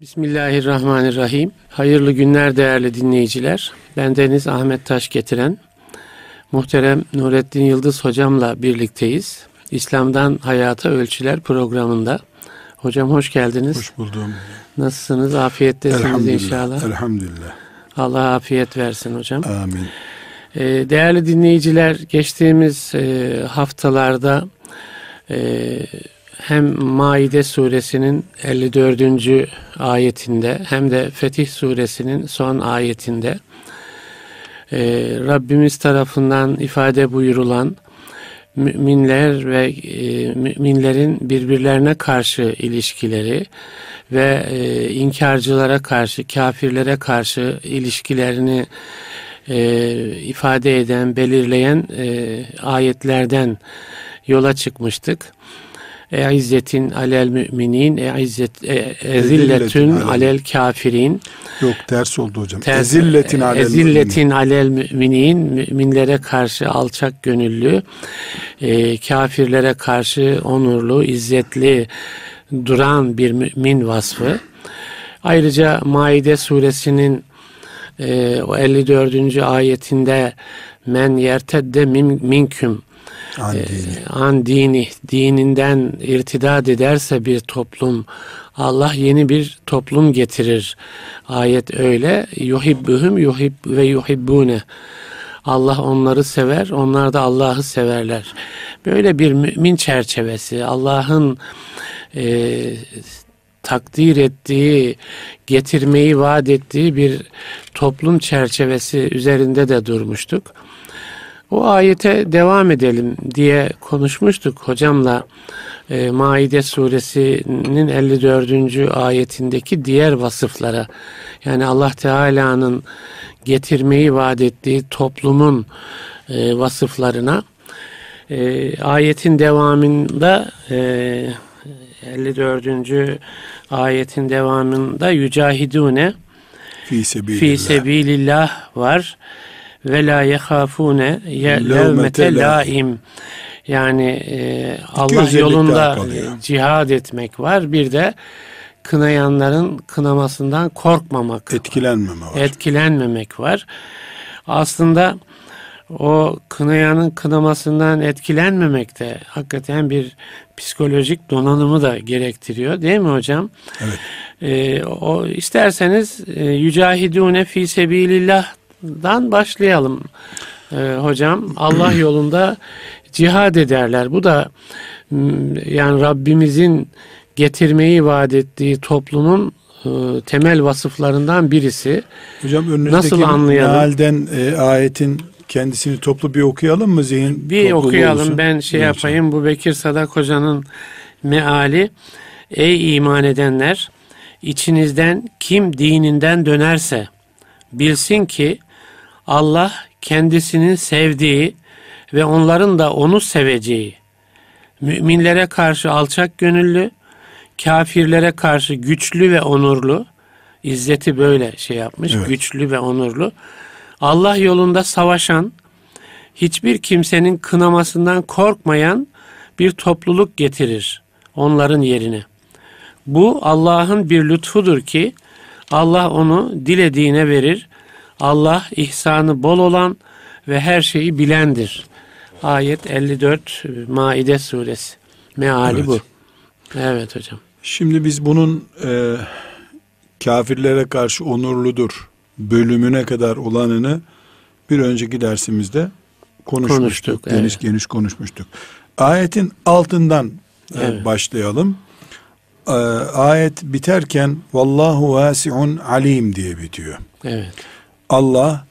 Bismillahirrahmanirrahim. Hayırlı günler değerli dinleyiciler. Ben Deniz Ahmet Taş getiren muhterem Nurettin Yıldız hocamla birlikteyiz. İslam'dan Hayata Ölçüler programında. Hocam hoş geldiniz. Hoş buldum. Nasılsınız? Afiyettesiniz inşallah. Elhamdülillah. Allah afiyet versin hocam. Amin. Ee, değerli dinleyiciler geçtiğimiz e, haftalarda e, hem Maide suresinin 54. ayetinde hem de Fetih suresinin son ayetinde e, Rabbimiz tarafından ifade buyurulan müminler ve e, müminlerin birbirlerine karşı ilişkileri ve e, inkarcılara karşı, kafirlere karşı ilişkilerini ifade eden, belirleyen ayetlerden yola çıkmıştık. E'izzetin alel müminin, e'izzet, ezilletün alel kafirin. Yok ters oldu hocam. Ters, ezilletin alel ezilletin alel müminin, müminlere karşı alçak gönüllü, e, kafirlere karşı onurlu, izzetli duran bir mümin vasfı. Ayrıca Maide suresinin e, o 54. ayetinde men yertedde min, minküm an e, dini. an dini dininden irtidad ederse bir toplum Allah yeni bir toplum getirir. Ayet öyle. Yuhibbuhum yuhib ve yuhibbune. Allah onları sever, onlar da Allah'ı severler. Böyle bir mümin çerçevesi, Allah'ın e, takdir ettiği, getirmeyi vaat ettiği bir toplum çerçevesi üzerinde de durmuştuk. O ayete devam edelim diye konuşmuştuk hocamla e, Maide suresinin 54. ayetindeki diğer vasıflara. Yani Allah Teala'nın getirmeyi vaat ettiği toplumun e, vasıflarına. E, ayetin devamında e, 54. ayetin devamında yücahidune fi sebilillah. fi sebilillah var ve la yehafune Levmete laim. yani e, Allah yolunda cihad etmek var. Bir de kınayanların kınamasından korkmamak, Etkilenmeme var. etkilenmemek var. Aslında o kınayanın kınamasından etkilenmemek de hakikaten bir psikolojik donanımı da gerektiriyor değil mi hocam? Evet. Ee, o isterseniz e, yücahidune fi sebilillah'dan başlayalım Ee, hocam. Allah yolunda cihad ederler. Bu da yani Rabbimizin getirmeyi vaat ettiği toplumun e, temel vasıflarından birisi. Hocam önünüzdeki Nasıl anlayalım? mealden e, ayetin kendisini toplu bir okuyalım mı zihin Bir okuyalım olsun? ben şey Lütfen. yapayım bu Bekir Sadak Hoca'nın meali Ey iman edenler içinizden kim dininden dönerse bilsin ki Allah kendisinin sevdiği ve onların da onu seveceği müminlere karşı alçak gönüllü kafirlere karşı güçlü ve onurlu İzzeti böyle şey yapmış Evet. güçlü ve onurlu Allah yolunda savaşan hiçbir kimsenin kınamasından korkmayan bir topluluk getirir onların yerine. Bu Allah'ın bir lütfudur ki Allah onu dilediğine verir. Allah ihsanı bol olan ve her şeyi bilendir. Ayet 54 Maide suresi. Meali Evet. bu. Evet hocam. Şimdi biz bunun e, kafirlere karşı onurludur bölümüne kadar olanını bir önceki dersimizde konuşmuştuk. Konuştuk, geniş evet. geniş konuşmuştuk. Ayetin altından e, Evet. başlayalım. E, ayet biterken vallahu vasiun alim diye bitiyor. Evet. Allah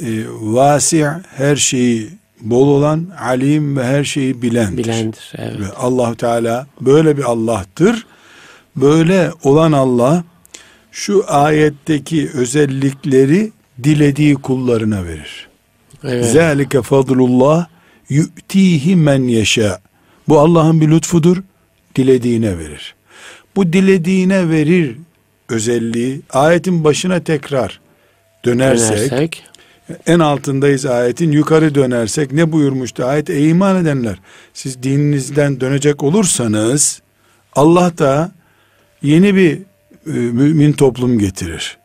e, vasi her şeyi bol olan alim ve her şeyi bilendir. Bilendir. Evet. Ve allah Teala böyle bir Allah'tır. Böyle olan Allah şu ayetteki özellikleri dilediği kullarına verir. Evet. Zalike fadlullah yu'tihi men yeşâ. Bu Allah'ın bir lütfudur. Dilediğine verir. Bu dilediğine verir özelliği ayetin başına tekrar dönersek, Dönersek. en altındayız ayetin yukarı dönersek ne buyurmuştu ayet ey iman edenler siz dininizden dönecek olursanız Allah da yeni bir e, mümin toplum getirir.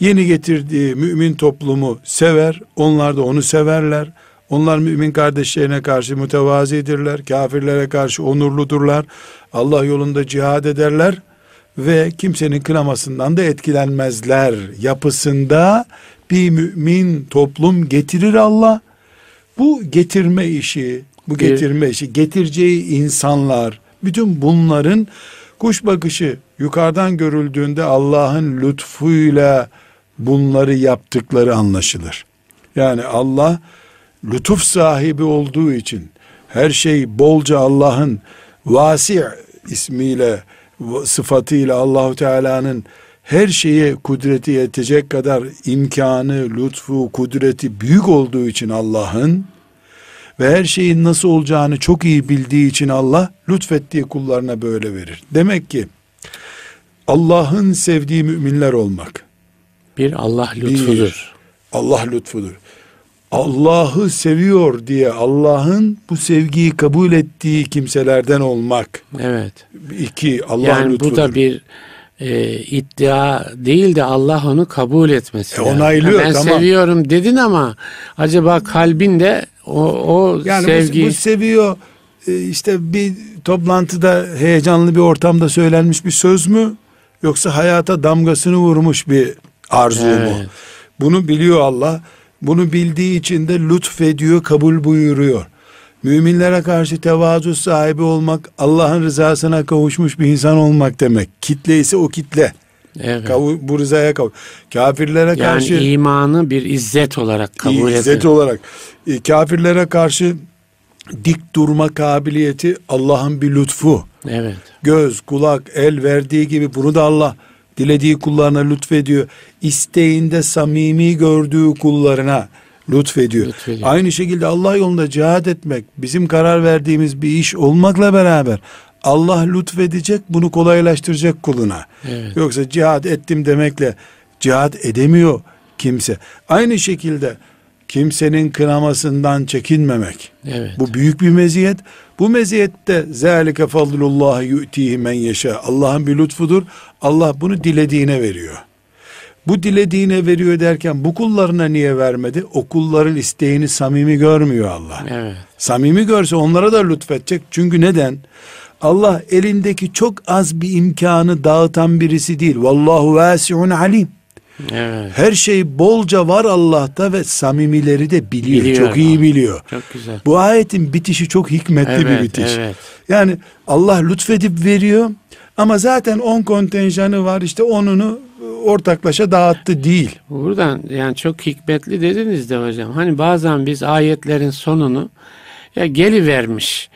Yeni getirdiği mümin toplumu sever, onlar da onu severler. Onlar mümin kardeşlerine karşı mütevazidirler, kafirlere karşı onurludurlar. Allah yolunda cihad ederler ve kimsenin kınamasından da etkilenmezler. Yapısında bir mümin toplum getirir Allah. Bu getirme işi, bu getirme işi, getireceği insanlar, bütün bunların kuş bakışı yukarıdan görüldüğünde Allah'ın lütfuyla bunları yaptıkları anlaşılır. Yani Allah lütuf sahibi olduğu için her şey bolca Allah'ın vasi ismiyle sıfatıyla Allahu Teala'nın her şeye kudreti yetecek kadar imkanı, lütfu, kudreti büyük olduğu için Allah'ın ve her şeyin nasıl olacağını çok iyi bildiği için Allah lütfettiği kullarına böyle verir. Demek ki Allah'ın sevdiği müminler olmak Bir Allah lütfudur. Allah lütfudur. Allah'ı seviyor diye Allah'ın bu sevgiyi kabul ettiği kimselerden olmak. Evet. İki, Allah yani lütfudur. bu da bir e, iddia değil de Allah onu kabul etmesi. E, onaylıyor, Ha, ben tamam. seviyorum dedin ama acaba kalbinde o, o yani bu- sevgi bu, seviyor e, işte bir toplantıda heyecanlı bir ortamda söylenmiş bir söz mü yoksa hayata damgasını vurmuş bir arzu mu? Evet. Bunu biliyor Allah. Bunu bildiği için de lütfediyor, kabul buyuruyor. Müminlere karşı tevazu sahibi olmak, Allah'ın rızasına kavuşmuş bir insan olmak demek. Kitle ise o kitle. evet. Kavu, bu rızaya kavuş. Kafirlere yani karşı imanı bir izzet olarak kabul İzzet ediyor. olarak e, kafirlere karşı dik durma kabiliyeti Allah'ın bir lütfu. Evet. Göz, kulak, el verdiği gibi bunu da Allah dilediği kullarına lütfediyor. İsteğinde samimi gördüğü kullarına lütfediyor. Lütfediyor. Aynı şekilde Allah yolunda cihad etmek bizim karar verdiğimiz bir iş olmakla beraber Allah lütfedecek bunu kolaylaştıracak kuluna. Evet. Yoksa cihad ettim demekle cihad edemiyor kimse. Aynı şekilde kimsenin kınamasından çekinmemek. Evet. Bu büyük bir meziyet. Bu meziyette zâlike fadlullah yu'tihi men yeşâ. Allah'ın bir lütfudur. Allah bunu dilediğine veriyor. Bu dilediğine veriyor derken bu kullarına niye vermedi? O kulların isteğini samimi görmüyor Allah. Evet. Samimi görse onlara da lütfedecek. Çünkü neden? Allah elindeki çok az bir imkanı dağıtan birisi değil. Vallahu vasiun alim. Evet. Her şey bolca var Allah'ta ve samimileri de biliyor. Biliyor çok iyi biliyor. Çok güzel. Bu ayetin bitişi çok hikmetli bir Evet, bitiş. evet. Yani Allah lütfedip veriyor ama zaten 10 kontenjanı var işte onunu ortaklaşa dağıttı değil. Buradan yani çok hikmetli dediniz de hocam. Hani bazen biz ayetlerin sonunu ya geli vermiş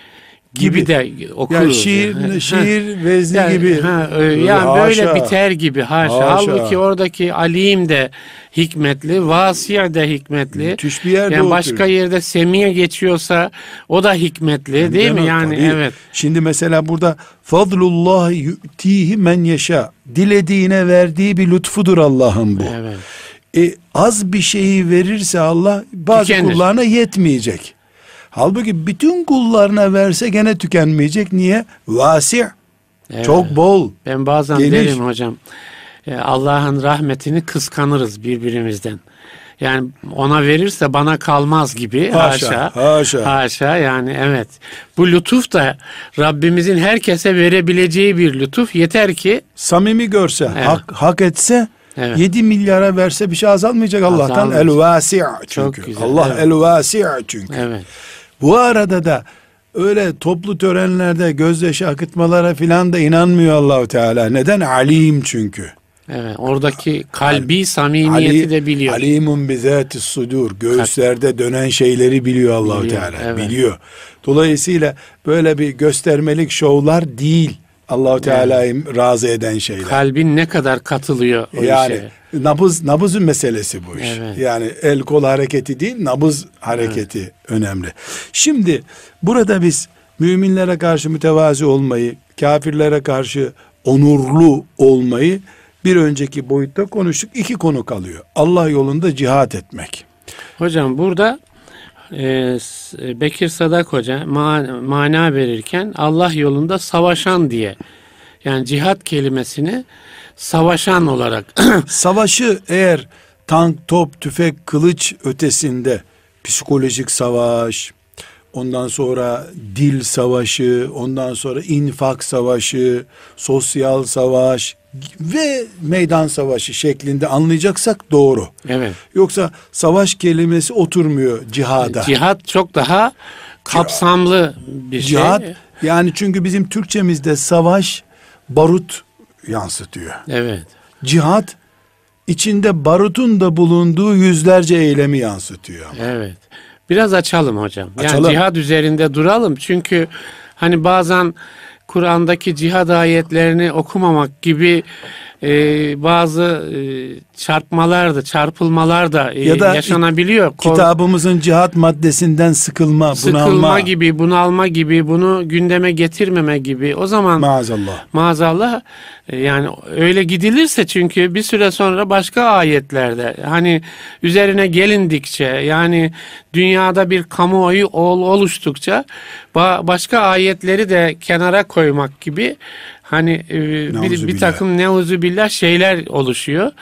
gibi, Gibi. de okuruz. Yani şiir, şiir vezni yani, gibi. ha, ö- yani Haşa. böyle biter gibi haşa. Haşa. Halbuki oradaki alim de hikmetli, vasiye de hikmetli. Müthiş bir yerde yani oturuyor. başka yerde semiye geçiyorsa o da hikmetli değil Değil mi? mi? Yani Tabii. evet. Şimdi mesela burada fadlullah yu'tihi men yeşa. Dilediğine verdiği bir lütfudur Allah'ın bu. Evet. E, az bir şeyi verirse Allah bazı Tükenir. kullarına yetmeyecek. Halbuki bütün kullarına verse gene tükenmeyecek. Niye? Vasi. evet. Çok bol. Ben bazen Geniş. derim hocam e, Allah'ın rahmetini kıskanırız birbirimizden. Yani ona verirse bana kalmaz gibi Haşa, haşa. haşa. Haşa yani evet. Bu lütuf da Rabbimizin herkese verebileceği bir lütuf. Yeter ki Samimi görse, Evet. hak, hak etse Evet. 7 milyara verse bir şey azalmayacak Allah'tan. Azalmayacak. El vasi Çok çünkü. güzel, Allah evet. el vasi çünkü. evet. Bu arada da öyle toplu törenlerde gözyaşı akıtmalara filan da inanmıyor Allahu Teala. Neden? Alim çünkü. Evet. Oradaki kalbi samimiyeti de biliyor. Alimun bizati sudur. Göğüslerde dönen şeyleri biliyor Allahu Teala. evet. Biliyor. Dolayısıyla böyle bir göstermelik şovlar değil. Allahu Teala'yı razı eden şeyler. Kalbin ne kadar katılıyor o yani işe. nabız nabızın meselesi bu iş. Evet. Yani el kol hareketi değil, nabız hareketi önemli. Şimdi burada biz müminlere karşı mütevazi olmayı, kafirlere karşı onurlu olmayı bir önceki boyutta konuştuk. İki konu kalıyor. Allah yolunda cihat etmek. Hocam burada e, S- Bekir Sadak Hoca ma- mana verirken Allah yolunda savaşan diye Yani cihat kelimesini savaşan olarak Savaşı eğer tank, top, tüfek, kılıç ötesinde psikolojik savaş, ondan sonra dil savaşı, ondan sonra infak savaşı, sosyal savaş ve meydan savaşı şeklinde anlayacaksak doğru. evet. Yoksa savaş kelimesi oturmuyor cihada. Cihat çok daha kapsamlı bir şey. Cihat yani çünkü bizim Türkçemizde savaş barut yansıtıyor. Evet. Cihat içinde barutun da bulunduğu yüzlerce eylemi yansıtıyor. Evet. Biraz açalım hocam. Yani Açalım. cihad üzerinde duralım. Çünkü hani bazen Kur'an'daki cihad ayetlerini okumamak gibi e, bazı e, çarpmalar da çarpılmalar da, e, Ya da yaşanabiliyor. Kitabımızın cihat maddesinden sıkılma, sıkılma bunalma. gibi, bunalma gibi, bunu gündeme getirmeme gibi. O zaman Maazallah. maazallah e, yani öyle gidilirse çünkü bir süre sonra başka ayetlerde hani üzerine gelindikçe yani dünyada bir kamuoyu ol, oluştukça ba- başka ayetleri de kenara koymak gibi hani e, bir, bir takım neuzubillah şeyler oluşuyor.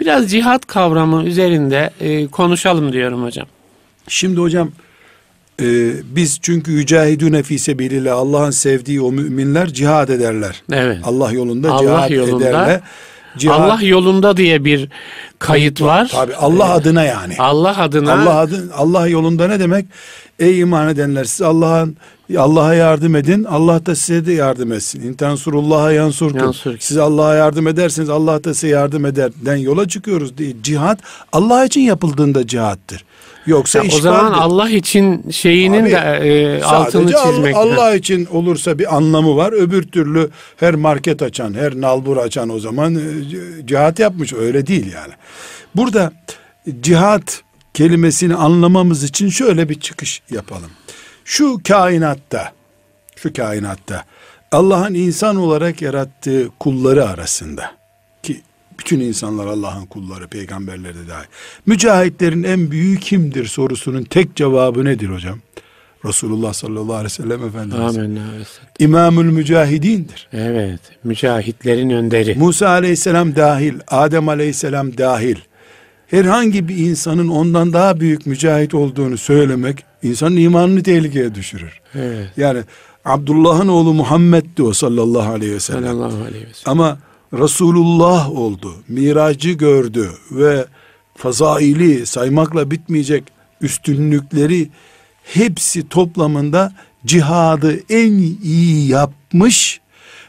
Biraz cihat kavramı üzerinde e, konuşalım diyorum hocam. Şimdi hocam e, biz çünkü yücahidüne fi sebilillah Allah'ın sevdiği o müminler cihad ederler. Evet. Allah yolunda Allah cihad yolunda, ederler. Cihad- Allah yolunda diye bir kayıt var. Tabii Allah adına yani. Allah adına Allah adı Allah yolunda ne demek? Ey iman edenler siz Allah'ın Allah'a yardım edin. Allah da size de yardım etsin. İntansurullah'a yansurkum. Yansurkum. Siz Allah'a yardım ederseniz Allah da size yardım ederden yola çıkıyoruz diye. Cihat Allah için yapıldığında cihattır. Yoksa Ya o zaman Allah için şeyinin Abi, de e, altını Sadece Allah- çizmek. Allah için olursa bir anlamı var. Öbür türlü her market açan, her nalbur açan o zaman e, cihat yapmış. Öyle değil yani. Burada cihat kelimesini anlamamız için şöyle bir çıkış yapalım. Şu kainatta, şu kainatta Allah'ın insan olarak yarattığı kulları arasında ki bütün insanlar Allah'ın kulları, peygamberleri de dahil. Mücahitlerin en büyüğü kimdir sorusunun tek cevabı nedir hocam? Resulullah sallallahu aleyhi ve sellem Efendimiz. Amin. İmamül mücahidindir. Evet. Mücahitlerin önderi. Musa aleyhisselam dahil, Adem aleyhisselam dahil. Herhangi bir insanın ondan daha büyük mücahit olduğunu söylemek insanın imanını tehlikeye düşürür. Evet. Yani Abdullah'ın oğlu Muhammed'di o sallallahu aleyhi ve sellem. Sallallahu aleyhi ve sellem. Ama Resulullah oldu, miracı gördü ve fazaili saymakla bitmeyecek üstünlükleri hepsi toplamında cihadı en iyi yapmış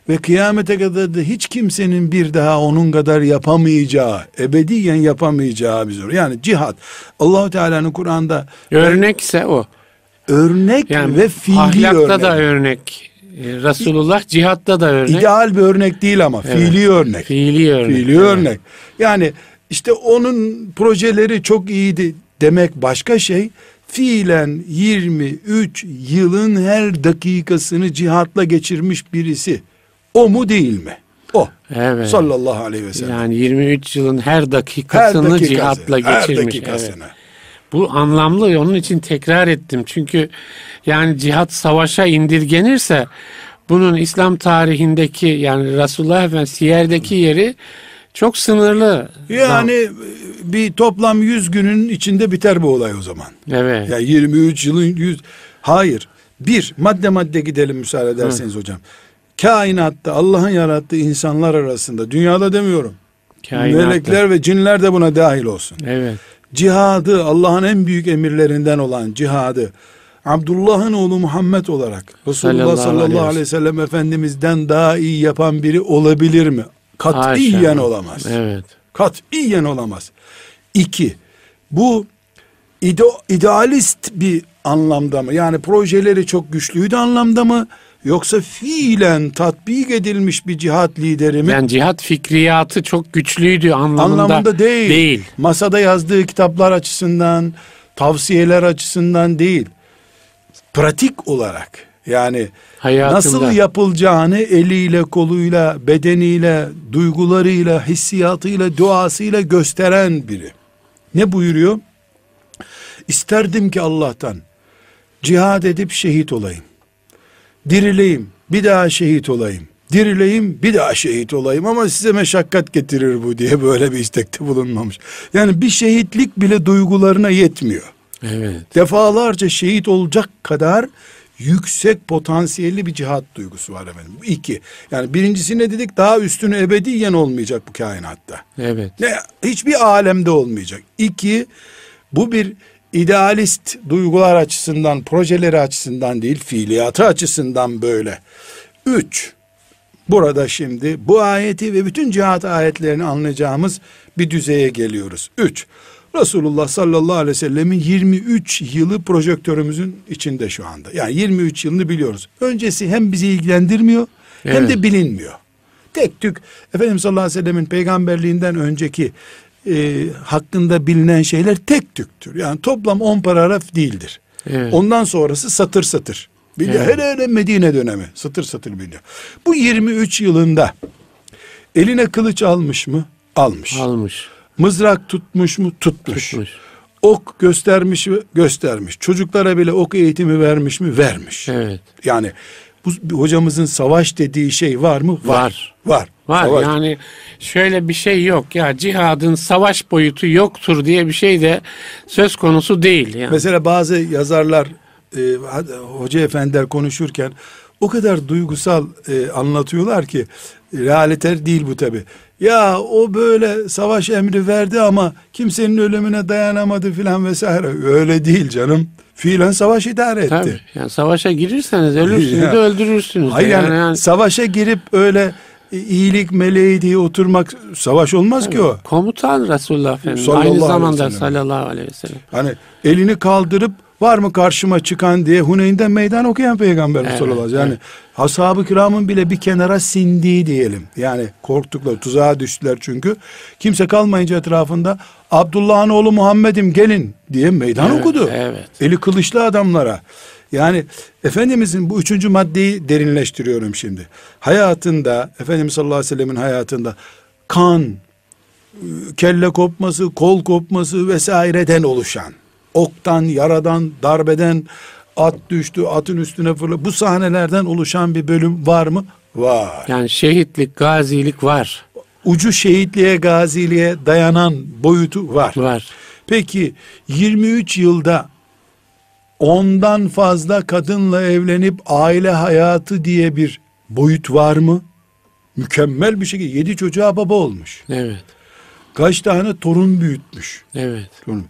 ve kıyamete kadar da hiç kimsenin bir daha onun kadar yapamayacağı, ebediyen yapamayacağı bir zor. Yani cihat Allahu Teala'nın Kur'an'da Örnekse o. örnek Yani ve fiili ahlakta örnek. da örnek. E, Resulullah cihatta da örnek. İdeal bir örnek değil ama Evet. fiili örnek. Fiili örnek. Fiili Evet. örnek. Yani işte onun projeleri çok iyiydi demek başka şey. Fiilen 23 yılın her dakikasını cihatla geçirmiş birisi. O mu değil mi? O. Evet. Sallallahu aleyhi ve sellem. Yani 23 yılın her her dakikasını dakikası, cihatla her geçirmiş. dakikasını. Evet. Bu anlamlı onun için tekrar ettim. Çünkü yani cihat savaşa indirgenirse bunun İslam tarihindeki yani Resulullah Efendimiz siyerdeki yeri çok sınırlı. Yani bir toplam 100 günün içinde biter bu olay o zaman. Evet. Ya 23 yılın 100 hayır. Bir madde madde gidelim müsaade ederseniz hocam. Kainatta Allah'ın yarattığı insanlar arasında dünyada demiyorum. Kainatta. Melekler ve cinler de buna dahil olsun. Evet. Cihadı Allah'ın en büyük emirlerinden olan cihadı Abdullah'ın oğlu Muhammed olarak Resulullah Sallallahu sallallahu, aleyhi ve aleyhi ve sellem Efendimiz'den daha iyi yapan biri olabilir mi? Katiyen Haşa. olamaz. Evet. Katiyen olamaz. İki, bu ide, idealist bir anlamda mı? Yani projeleri çok güçlüydü anlamda mı? Yoksa fiilen tatbik edilmiş bir cihat lideri mi? Yani cihat fikriyatı çok güçlüydü anlamında, anlamında değil. değil. Masada yazdığı kitaplar açısından, tavsiyeler açısından değil. Pratik olarak yani Hayatında. nasıl yapılacağını eliyle, koluyla, bedeniyle, duygularıyla, hissiyatıyla, duasıyla gösteren biri. Ne buyuruyor? İsterdim ki Allah'tan cihad edip şehit olayım. Dirileyim, bir daha şehit olayım. dirileyim bir daha şehit olayım ama size meşakkat getirir bu diye böyle bir istekte bulunmamış. Yani bir şehitlik bile duygularına yetmiyor. Evet. Defalarca şehit olacak kadar yüksek potansiyelli bir cihat duygusu var efendim. Bu iki. Yani birincisi ne dedik? Daha üstünü ebediyen olmayacak bu kainatta. Evet. Ne, hiçbir alemde olmayacak. İki, bu bir idealist duygular açısından, projeleri açısından değil, fiiliyatı açısından böyle. Üç, burada şimdi bu ayeti ve bütün cihat ayetlerini anlayacağımız bir düzeye geliyoruz. Üç, Resulullah sallallahu aleyhi ve sellemin 23 yılı projektörümüzün içinde şu anda. Yani 23 yılını biliyoruz. Öncesi hem bizi ilgilendirmiyor hem Evet. de bilinmiyor. Tek tük Efendimiz sallallahu aleyhi ve sellemin peygamberliğinden önceki e, hakkında bilinen şeyler tek tüktür. Yani toplam 10 paragraf değildir. Evet. Ondan sonrası satır satır. Biliyor. Evet. Hele hele Medine dönemi satır satır biliyor. Bu 23 yılında eline kılıç almış mı? Almış. Almış. Mızrak tutmuş mu? Tutmuş. Tutmuş. Ok göstermiş mi? Göstermiş. Çocuklara bile ok eğitimi vermiş mi? Vermiş. Evet. Yani bu hocamızın savaş dediği şey var mı? Var. Var. Var Savaş. yani şöyle bir şey yok ya cihadın savaş boyutu yoktur diye bir şey de söz konusu değil yani. Mesela bazı yazarlar e, hoca efendiler konuşurken o kadar duygusal e, anlatıyorlar ki realiter değil bu tabi. Ya o böyle savaş emri verdi ama kimsenin ölümüne dayanamadı filan vesaire. Öyle değil canım. Fiilen savaş idare etti. Tabii. Yani savaşa girirseniz ölürsünüz Ya. de öldürürsünüz. de. Hayır yani, yani, yani savaşa girip öyle iyilik meleği diye oturmak savaş olmaz ki o. komutan Resulullah Efendimiz Sallallahu aynı aleyhi zamanda sellem. sallallahu aleyhi ve sellem. Hani elini kaldırıp var mı karşıma çıkan diye Huneyn'den meydan okuyan peygamber Evet, sallallahu aleyhi ve sellem. Yani evet. ashab-ı kiramın bile bir kenara sindiği diyelim. Yani korktuklar, tuzağa düştüler çünkü. Kimse kalmayınca etrafında Abdullah'ın oğlu Muhammed'im gelin diye meydan Evet, okudu. evet. Eli kılıçlı adamlara. Yani Efendimizin bu üçüncü maddeyi derinleştiriyorum şimdi. Hayatında, Efendimiz sallallahu aleyhi ve sellemin hayatında kan, kelle kopması, kol kopması vesaireden oluşan, oktan, yaradan, darbeden, at düştü, atın üstüne fırladı. Bu sahnelerden oluşan bir bölüm var mı? Var. Yani şehitlik, gazilik var. Ucu şehitliğe, gaziliğe dayanan boyutu var. Var. Peki 23 yılda ondan fazla kadınla evlenip aile hayatı diye bir boyut var mı? Mükemmel bir şekilde yedi çocuğa baba olmuş. Evet. Kaç tane torun büyütmüş. Evet. Torun.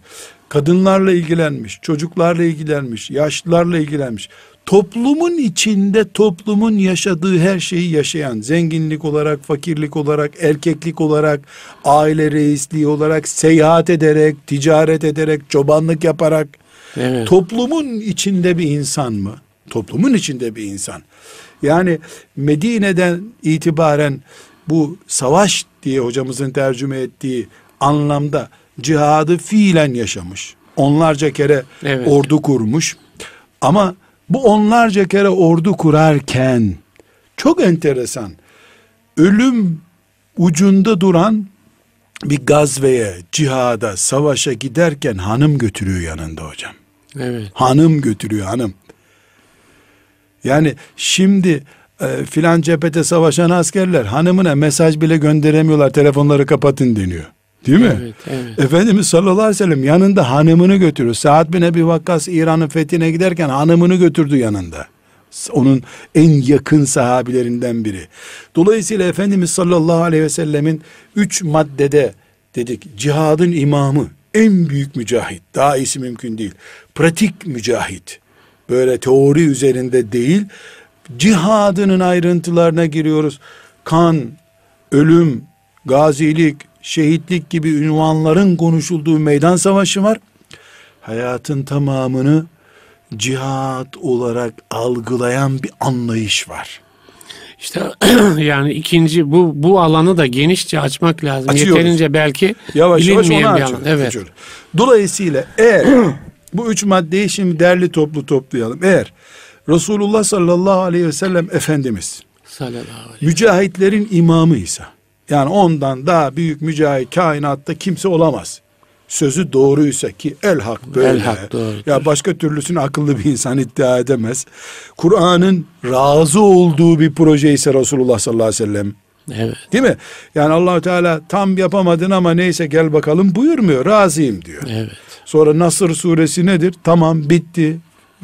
Kadınlarla ilgilenmiş, çocuklarla ilgilenmiş, yaşlılarla ilgilenmiş. Toplumun içinde toplumun yaşadığı her şeyi yaşayan, zenginlik olarak, fakirlik olarak, erkeklik olarak, aile reisliği olarak, seyahat ederek, ticaret ederek, çobanlık yaparak, Evet. toplumun içinde bir insan mı? Toplumun içinde bir insan. Yani Medine'den itibaren bu savaş diye hocamızın tercüme ettiği anlamda cihadı fiilen yaşamış. Onlarca kere Evet. ordu kurmuş. Ama bu onlarca kere ordu kurarken çok enteresan. Ölüm ucunda duran bir gazveye, cihada, savaşa giderken hanım götürüyor yanında hocam. Evet. Hanım götürüyor hanım. Yani şimdi e, filan cephete savaşan askerler hanımına mesaj bile gönderemiyorlar telefonları kapatın deniyor. Değil mi? Evet, evet. Efendimiz sallallahu aleyhi ve sellem yanında hanımını götürüyor. Saad bin Ebi Vakkas İran'ın fethine giderken hanımını götürdü yanında. Onun en yakın sahabilerinden biri. Dolayısıyla Efendimiz sallallahu aleyhi ve sellemin üç maddede dedik cihadın imamı en büyük mücahit. Daha iyisi mümkün değil. Pratik mücahit. Böyle teori üzerinde değil. Cihadının ayrıntılarına giriyoruz. Kan, ölüm, gazilik, şehitlik gibi ünvanların konuşulduğu meydan savaşı var. Hayatın tamamını cihat olarak algılayan bir anlayış var. İşte yani ikinci bu bu alanı da genişçe açmak lazım. Açıyoruz. Yeterince belki Yavaş yavaş bilinmeyen bir açıyoruz. alan. Evet. açıyoruz. Dolayısıyla eğer bu üç maddeyi şimdi derli toplu toplayalım. Eğer Resulullah sallallahu aleyhi ve sellem Efendimiz Sallallahu aleyhi. mücahitlerin imamıysa yani ondan daha büyük mücahit kainatta kimse olamaz. sözü doğruysa ki el hak böyle. El hak doğrudur. Ya başka türlüsünü akıllı bir insan iddia edemez. Kur'an'ın razı olduğu bir proje ise Resulullah sallallahu aleyhi ve sellem Evet. Değil mi? Yani Allahu Teala tam yapamadın ama neyse gel bakalım buyurmuyor. Razıyım diyor. Evet. Sonra Nasır suresi nedir? Tamam bitti.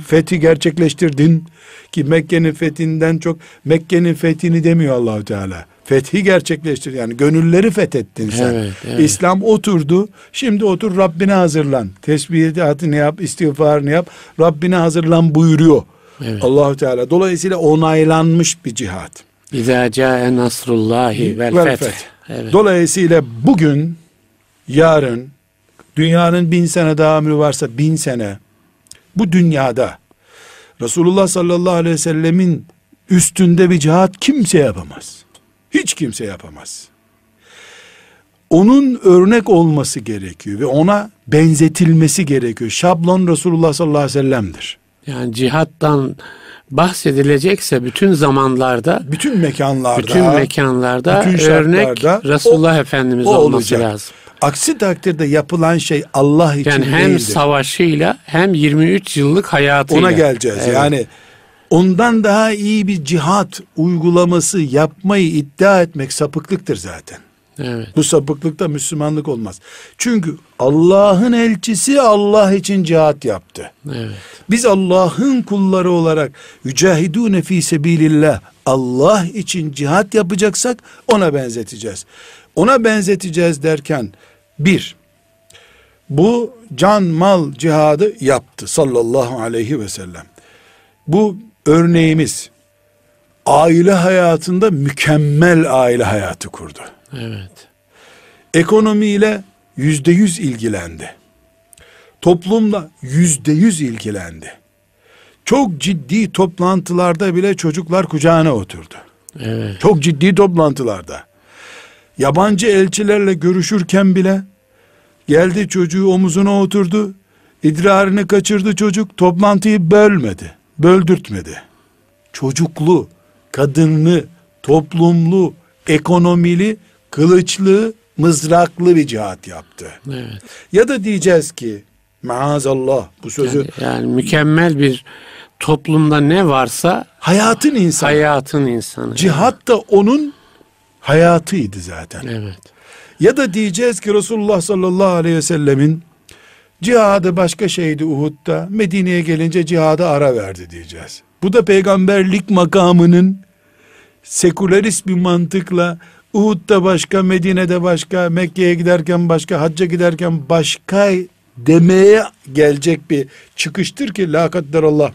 Fethi gerçekleştirdin ki Mekke'nin fethinden çok Mekke'nin fethini demiyor Allahu Teala. Fethi gerçekleştir yani gönülleri fethettin sen. Evet, evet. İslam oturdu. Şimdi otur Rabbine hazırlan. Tesbihatını yap, istiğfarını yap. Rabbine hazırlan buyuruyor. Evet. Allahu Teala. Dolayısıyla onaylanmış bir cihat. İzâ câe nasrullâhi vel feth. Evet. Dolayısıyla bugün, yarın, dünyanın bin sene daha ömrü varsa bin sene, bu dünyada Resulullah sallallahu aleyhi ve sellemin üstünde bir cihat kimse yapamaz. Hiç kimse yapamaz. Onun örnek olması gerekiyor ve ona benzetilmesi gerekiyor. Şablon Resulullah sallallahu aleyhi ve sellem'dir. Yani cihattan bahsedilecekse bütün zamanlarda, Bütün mekanlarda, bütün mekanlarda bütün örnek Resulullah o- Efendimiz o olması olacak. lazım. Aksi takdirde yapılan şey Allah için Yani hem değildir. savaşıyla hem 23 yıllık hayatıyla. Ona geleceğiz. Evet. Yani ondan daha iyi bir cihat uygulaması yapmayı iddia etmek sapıklıktır zaten. Evet. Bu sapıklıkta Müslümanlık olmaz. Çünkü Allah'ın elçisi Allah için cihat yaptı. Evet. Biz Allah'ın kulları olarak yücahidune fi sebilillah Allah için cihat yapacaksak ona benzeteceğiz. Ona benzeteceğiz derken bir, bu can mal cihadı yaptı sallallahu aleyhi ve sellem. Bu örneğimiz aile hayatında mükemmel aile hayatı kurdu. Evet. Ekonomiyle yüzde yüz ilgilendi. Toplumla yüzde yüz ilgilendi. Çok ciddi toplantılarda bile çocuklar kucağına oturdu. Evet. Çok ciddi toplantılarda. Yabancı elçilerle görüşürken bile geldi çocuğu omuzuna oturdu. İdrarını kaçırdı çocuk toplantıyı bölmedi. Böldürtmedi. Çocuklu, kadınlı, toplumlu, ekonomili, kılıçlı, mızraklı bir cihat yaptı. Evet. Ya da diyeceğiz ki maazallah bu sözü Yani, yani mükemmel bir toplumda ne varsa hayatın insanı. hayatın insanı. Cihat da onun hayatıydı zaten. Evet. Ya da diyeceğiz ki Resulullah sallallahu aleyhi ve sellemin cihadı başka şeydi Uhud'da. Medine'ye gelince cihada ara verdi diyeceğiz. Bu da peygamberlik makamının sekülerist bir mantıkla Uhud'da başka, Medine'de başka, Mekke'ye giderken başka, hacca giderken başka demeye gelecek bir çıkıştır ki la kadderallah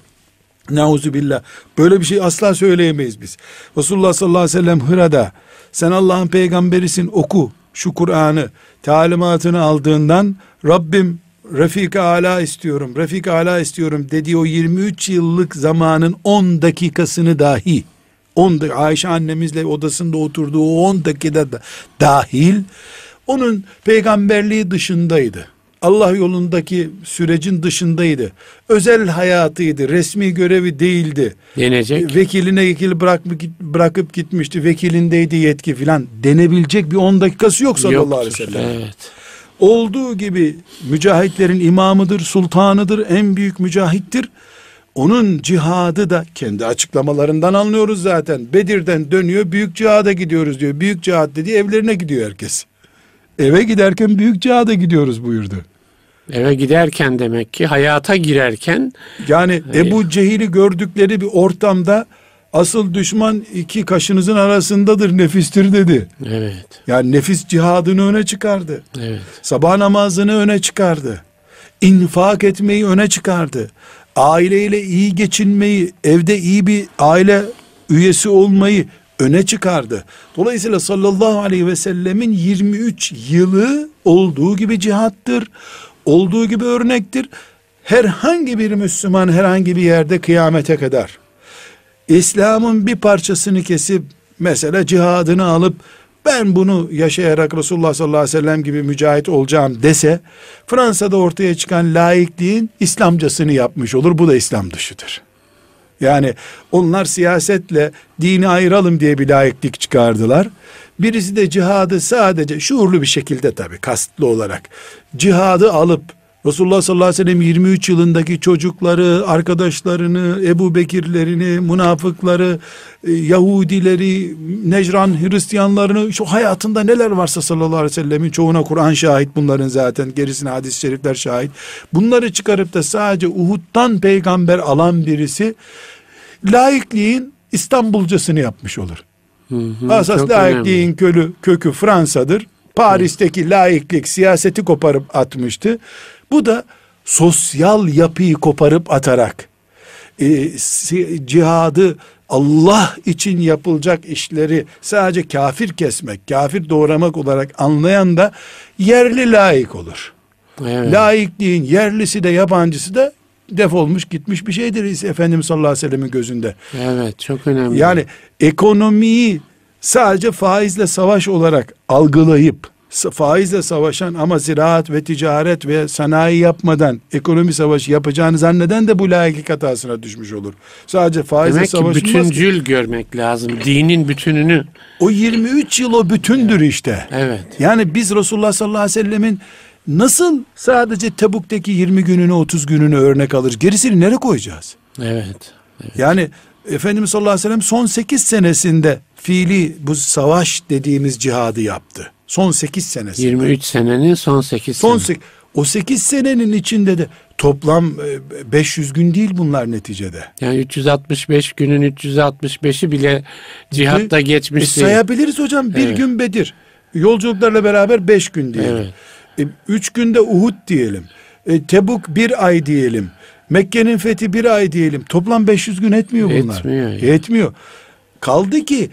Nauzu billah. Böyle bir şey asla söyleyemeyiz biz. Resulullah sallallahu aleyhi ve sellem Hıra'da sen Allah'ın peygamberisin oku şu Kur'an'ı talimatını aldığından Rabbim Refik Ala istiyorum, Refik Ala istiyorum dediği o 23 yıllık zamanın 10 dakikasını dahi 10 da- Ayşe annemizle odasında oturduğu o 10 dakikada da dahil onun peygamberliği dışındaydı. Allah yolundaki sürecin dışındaydı. Özel hayatıydı, resmi görevi değildi. Denecek. Vekiline vekil bırakıp, bırakıp gitmişti, vekilindeydi yetki filan denebilecek bir 10 dakikası yok sallallahu aleyhi ve sellem. Evet. Olduğu gibi mücahitlerin imamıdır, sultanıdır, en büyük mücahittir. Onun cihadı da kendi açıklamalarından anlıyoruz zaten. Bedir'den dönüyor, büyük cihada gidiyoruz diyor. Büyük cihad dediği evlerine gidiyor herkes. Eve giderken büyük cihada gidiyoruz buyurdu. Eve giderken demek ki hayata girerken Yani Ebu Cehil'i gördükleri bir ortamda asıl düşman iki kaşınızın arasındadır nefistir dedi. evet. Yani nefis cihadını öne çıkardı. Evet. Sabah namazını öne çıkardı. İnfak etmeyi öne çıkardı. Aileyle iyi geçinmeyi, evde iyi bir aile üyesi olmayı öne çıkardı. Dolayısıyla sallallahu aleyhi ve sellemin 23 yılı olduğu gibi cihattır. Olduğu gibi örnektir. Herhangi bir Müslüman herhangi bir yerde kıyamete kadar İslam'ın bir parçasını kesip mesela cihadını alıp ben bunu yaşayarak Resulullah sallallahu aleyhi ve sellem gibi mücahit olacağım dese Fransa'da ortaya çıkan laikliğin İslamcasını yapmış olur. Bu da İslam dışıdır. Yani onlar siyasetle dini ayıralım diye bir laiklik çıkardılar. Birisi de cihadı sadece şuurlu bir şekilde tabi kastlı olarak cihadı alıp Resulullah sallallahu aleyhi ve sellem 23 yılındaki çocukları, arkadaşlarını, Ebu Bekirlerini, münafıkları, e, Yahudileri, Necran Hristiyanlarını, şu hayatında neler varsa sallallahu aleyhi ve sellemin çoğuna Kur'an şahit bunların zaten, gerisine hadis-i şerifler şahit. Bunları çıkarıp da sadece Uhud'dan peygamber alan birisi, laikliğin İstanbulcasını yapmış olur. Hı hı, Asas laikliğin kölü, kökü Fransa'dır. Paris'teki laiklik siyaseti koparıp atmıştı. Bu da sosyal yapıyı koparıp atarak e, cihadı Allah için yapılacak işleri sadece kafir kesmek, kafir doğramak olarak anlayan da yerli laik olur. Evet. Laikliğin yerlisi de yabancısı da defolmuş gitmiş bir şeydir Efendimiz sallallahu aleyhi ve sellemin gözünde. Evet çok önemli. Yani ekonomiyi sadece faizle savaş olarak algılayıp faizle savaşan ama ziraat ve ticaret ve sanayi yapmadan ekonomi savaşı yapacağını zanneden de bu laiklik hatasına düşmüş olur. Sadece faizle Demek ki savaşılmaz. ki. bütüncül görmek lazım. Dinin bütününü. O 23 yıl o bütündür işte. Evet. Yani biz Resulullah sallallahu aleyhi ve sellemin nasıl sadece Tebuk'taki 20 gününü 30 gününü örnek alır gerisini nereye koyacağız? Evet. Yani Efendimiz sallallahu aleyhi ve sellem son 8 senesinde fiili bu savaş dediğimiz cihadı yaptı. Son 8 senesinde. 23 senenin son 8 Son sene. sek- o 8 senenin içinde de toplam e, 500 gün değil bunlar neticede. Yani 365 günün 365'i bile cihatta E, geçmiş değil. sayabiliriz hocam bir Evet. gün Bedir. Yolculuklarla beraber 5 gün diyelim. Evet. E, üç günde Uhud diyelim. E, Tebuk bir ay diyelim. Mekke'nin fethi bir ay diyelim. Toplam 500 gün etmiyor bunlar. Etmiyor yani. Etmiyor. Kaldı ki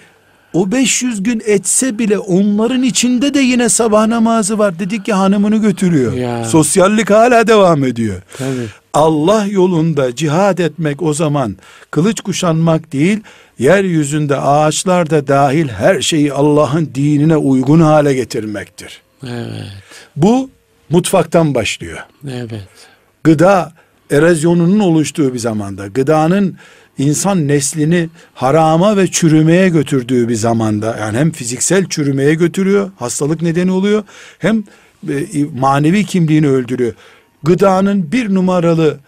o 500 gün etse bile onların içinde de yine sabah namazı var. Dedik ki hanımını götürüyor. Ya. Sosyallik hala devam ediyor. Tabii. Allah yolunda cihad etmek o zaman kılıç kuşanmak değil, yeryüzünde ağaçlar da dahil her şeyi Allah'ın dinine uygun hale getirmektir. Evet. Bu mutfaktan başlıyor. Evet. Gıda erozyonunun oluştuğu bir zamanda, gıdanın insan neslini harama ve çürümeye götürdüğü bir zamanda, yani hem fiziksel çürümeye götürüyor, hastalık nedeni oluyor, hem e, manevi kimliğini öldürüyor. Gıdanın bir numaralı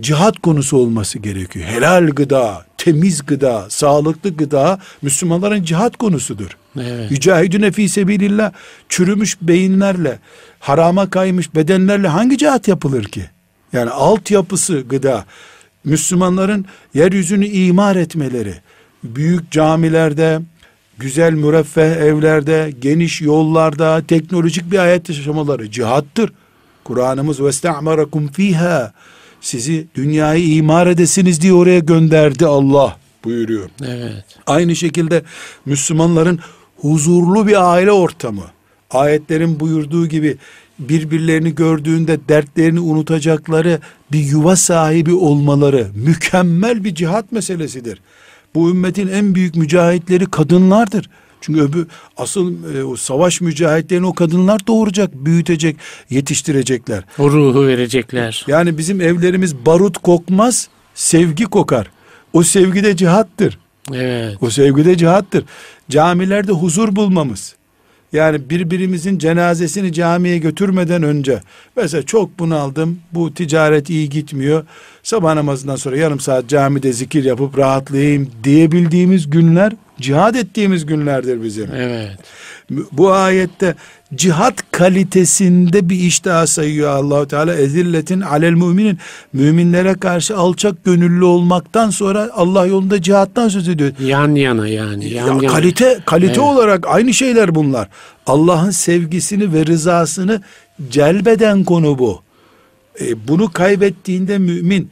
cihat konusu olması gerekiyor. Helal gıda, temiz gıda, sağlıklı gıda Müslümanların cihat konusudur. Evet. Yücahidüne fi sebilillah çürümüş beyinlerle, harama kaymış bedenlerle hangi cihat yapılır ki? Yani altyapısı gıda. Müslümanların yeryüzünü imar etmeleri, büyük camilerde, güzel müreffeh evlerde, geniş yollarda, teknolojik bir hayat yaşamaları cihattır. Kur'an'ımız وَاسْتَعْمَرَكُمْ fiha sizi dünyayı imar edesiniz diye oraya gönderdi Allah buyuruyor. Evet. Aynı şekilde Müslümanların huzurlu bir aile ortamı, ayetlerin buyurduğu gibi birbirlerini gördüğünde dertlerini unutacakları bir yuva sahibi olmaları mükemmel bir cihat meselesidir. Bu ümmetin en büyük mücahitleri kadınlardır. Çünkü öbür asıl e, o savaş mücahitlerini o kadınlar doğuracak, büyütecek, yetiştirecekler. O ruhu verecekler. Yani bizim evlerimiz barut kokmaz, sevgi kokar. O sevgi de cihattır. Evet. O sevgi de cihattır. Camilerde huzur bulmamız. Yani birbirimizin cenazesini camiye götürmeden önce mesela çok bunaldım bu ticaret iyi gitmiyor sabah namazından sonra yarım saat camide zikir yapıp rahatlayayım diyebildiğimiz günler cihad ettiğimiz günlerdir bizim. Evet. Bu ayette cihat kalitesinde bir iş daha sayıyor Allahu Teala. Ezilletin alel müminin müminlere karşı alçak gönüllü olmaktan sonra Allah yolunda cihattan söz ediyor. Yan yana yani. Yan Ya yana. kalite kalite Evet. olarak aynı şeyler bunlar. Allah'ın sevgisini ve rızasını celbeden konu bu. E, bunu kaybettiğinde mümin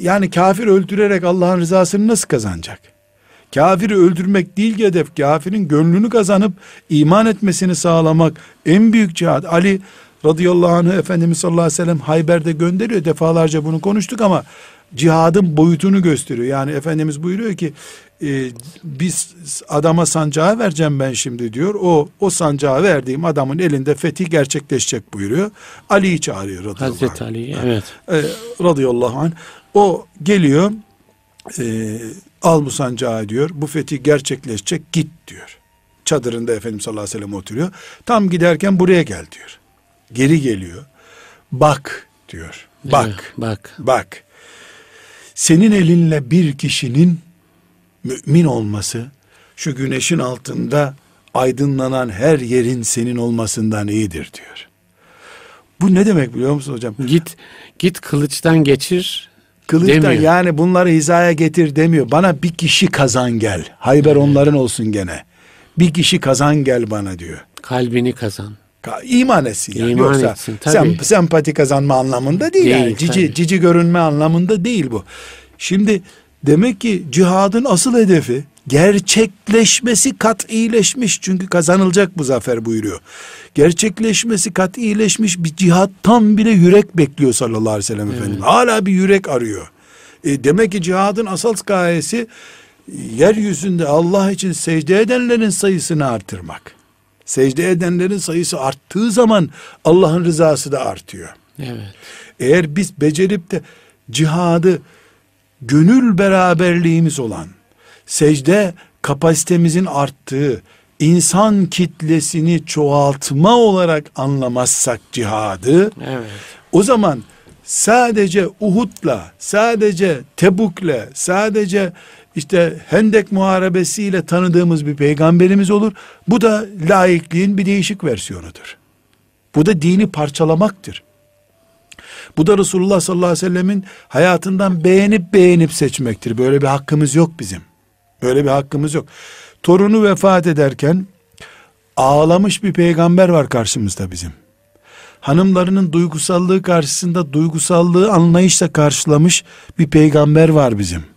yani kafir öldürerek Allah'ın rızasını nasıl kazanacak? Kafiri öldürmek değil ki hedef. Kafirin gönlünü kazanıp iman etmesini sağlamak en büyük cihat. Ali radıyallahu anh Efendimiz sallallahu aleyhi ve sellem Hayber'de gönderiyor. Defalarca bunu konuştuk ama cihadın boyutunu gösteriyor. Yani Efendimiz buyuruyor ki e, biz adama sancağı vereceğim ben şimdi diyor. O o sancağı verdiğim adamın elinde fethi gerçekleşecek buyuruyor. Ali'yi çağırıyor radıyallahu anh. Hazreti Ali. Evet. E, radıyallahu anh. O geliyor e, al bu sancağı diyor. Bu fethi gerçekleşecek git diyor. çadırında Efendimiz sallallahu aleyhi ve sellem oturuyor. Tam giderken buraya gel diyor. Geri geliyor. Bak diyor. Bak. Evet, bak. Bak. Senin elinle bir kişinin mümin olması şu güneşin altında aydınlanan her yerin senin olmasından iyidir diyor. Bu ne demek biliyor musun hocam? Git git kılıçtan geçir. Kılıçtan demiyor. yani bunları hizaya getir demiyor. Bana bir kişi kazan gel. Hayber onların olsun gene. Bir kişi kazan gel bana diyor. Kalbini kazan. İman etsin yani. İman Yoksa etsin, sem- tabii. sempati kazanma anlamında değil, Değil, yani. Cici, tabii. cici görünme anlamında değil bu. Şimdi demek ki cihadın asıl hedefi gerçekleşmesi kat'ileşmiş. Çünkü kazanılacak bu zafer buyuruyor. Gerçekleşmesi kat'ileşmiş bir cihattan bile yürek bekliyor sallallahu aleyhi ve sellem Efendimiz. Hala bir yürek arıyor. E, demek ki cihadın asıl gayesi yeryüzünde Allah için secde edenlerin sayısını artırmak. Secde edenlerin sayısı arttığı zaman Allah'ın rızası da artıyor. Evet. Eğer biz becerip de cihadı gönül beraberliğimiz olan, secde kapasitemizin arttığı, insan kitlesini çoğaltma olarak anlamazsak cihadı, Evet. o zaman sadece Uhud'la, sadece Tebuk'le, sadece işte Hendek Muharebesi'yle tanıdığımız bir peygamberimiz olur. Bu da laikliğin bir değişik versiyonudur. Bu da dini parçalamaktır. Bu da Resulullah sallallahu aleyhi ve sellemin hayatından beğenip beğenip seçmektir. Böyle bir hakkımız yok bizim. Böyle bir hakkımız yok. Torunu vefat ederken ağlamış bir peygamber var karşımızda bizim hanımlarının duygusallığı karşısında duygusallığı anlayışla karşılamış bir peygamber var bizim.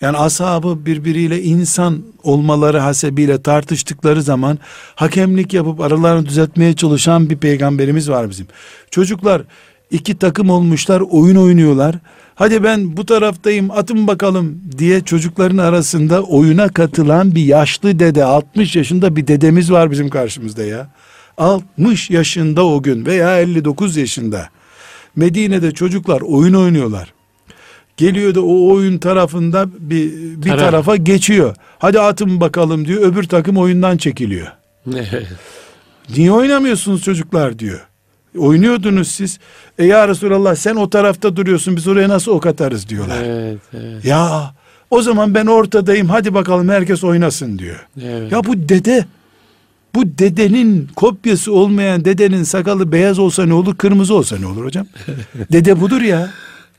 Yani ashabı birbiriyle insan olmaları hasebiyle tartıştıkları zaman hakemlik yapıp aralarını düzeltmeye çalışan bir peygamberimiz var bizim. Çocuklar iki takım olmuşlar oyun oynuyorlar. Hadi ben bu taraftayım atın bakalım diye çocukların arasında oyuna katılan bir yaşlı dede 60 yaşında bir dedemiz var bizim karşımızda ya. 60 yaşında o gün veya 59 yaşında. Medine'de çocuklar oyun oynuyorlar. Geliyor da o oyun tarafında bir, bir Taraf. tarafa geçiyor. Hadi atın bakalım diyor. Öbür takım oyundan çekiliyor. Niye oynamıyorsunuz çocuklar diyor. Oynuyordunuz siz. E ya Resulallah sen o tarafta duruyorsun biz oraya nasıl ok atarız diyorlar. Evet. Evet. Ya o zaman ben ortadayım hadi bakalım herkes oynasın diyor. Evet. Ya bu dede bu dedenin kopyası olmayan dedenin sakalı beyaz olsa ne olur kırmızı olsa ne olur hocam? Dede budur ya.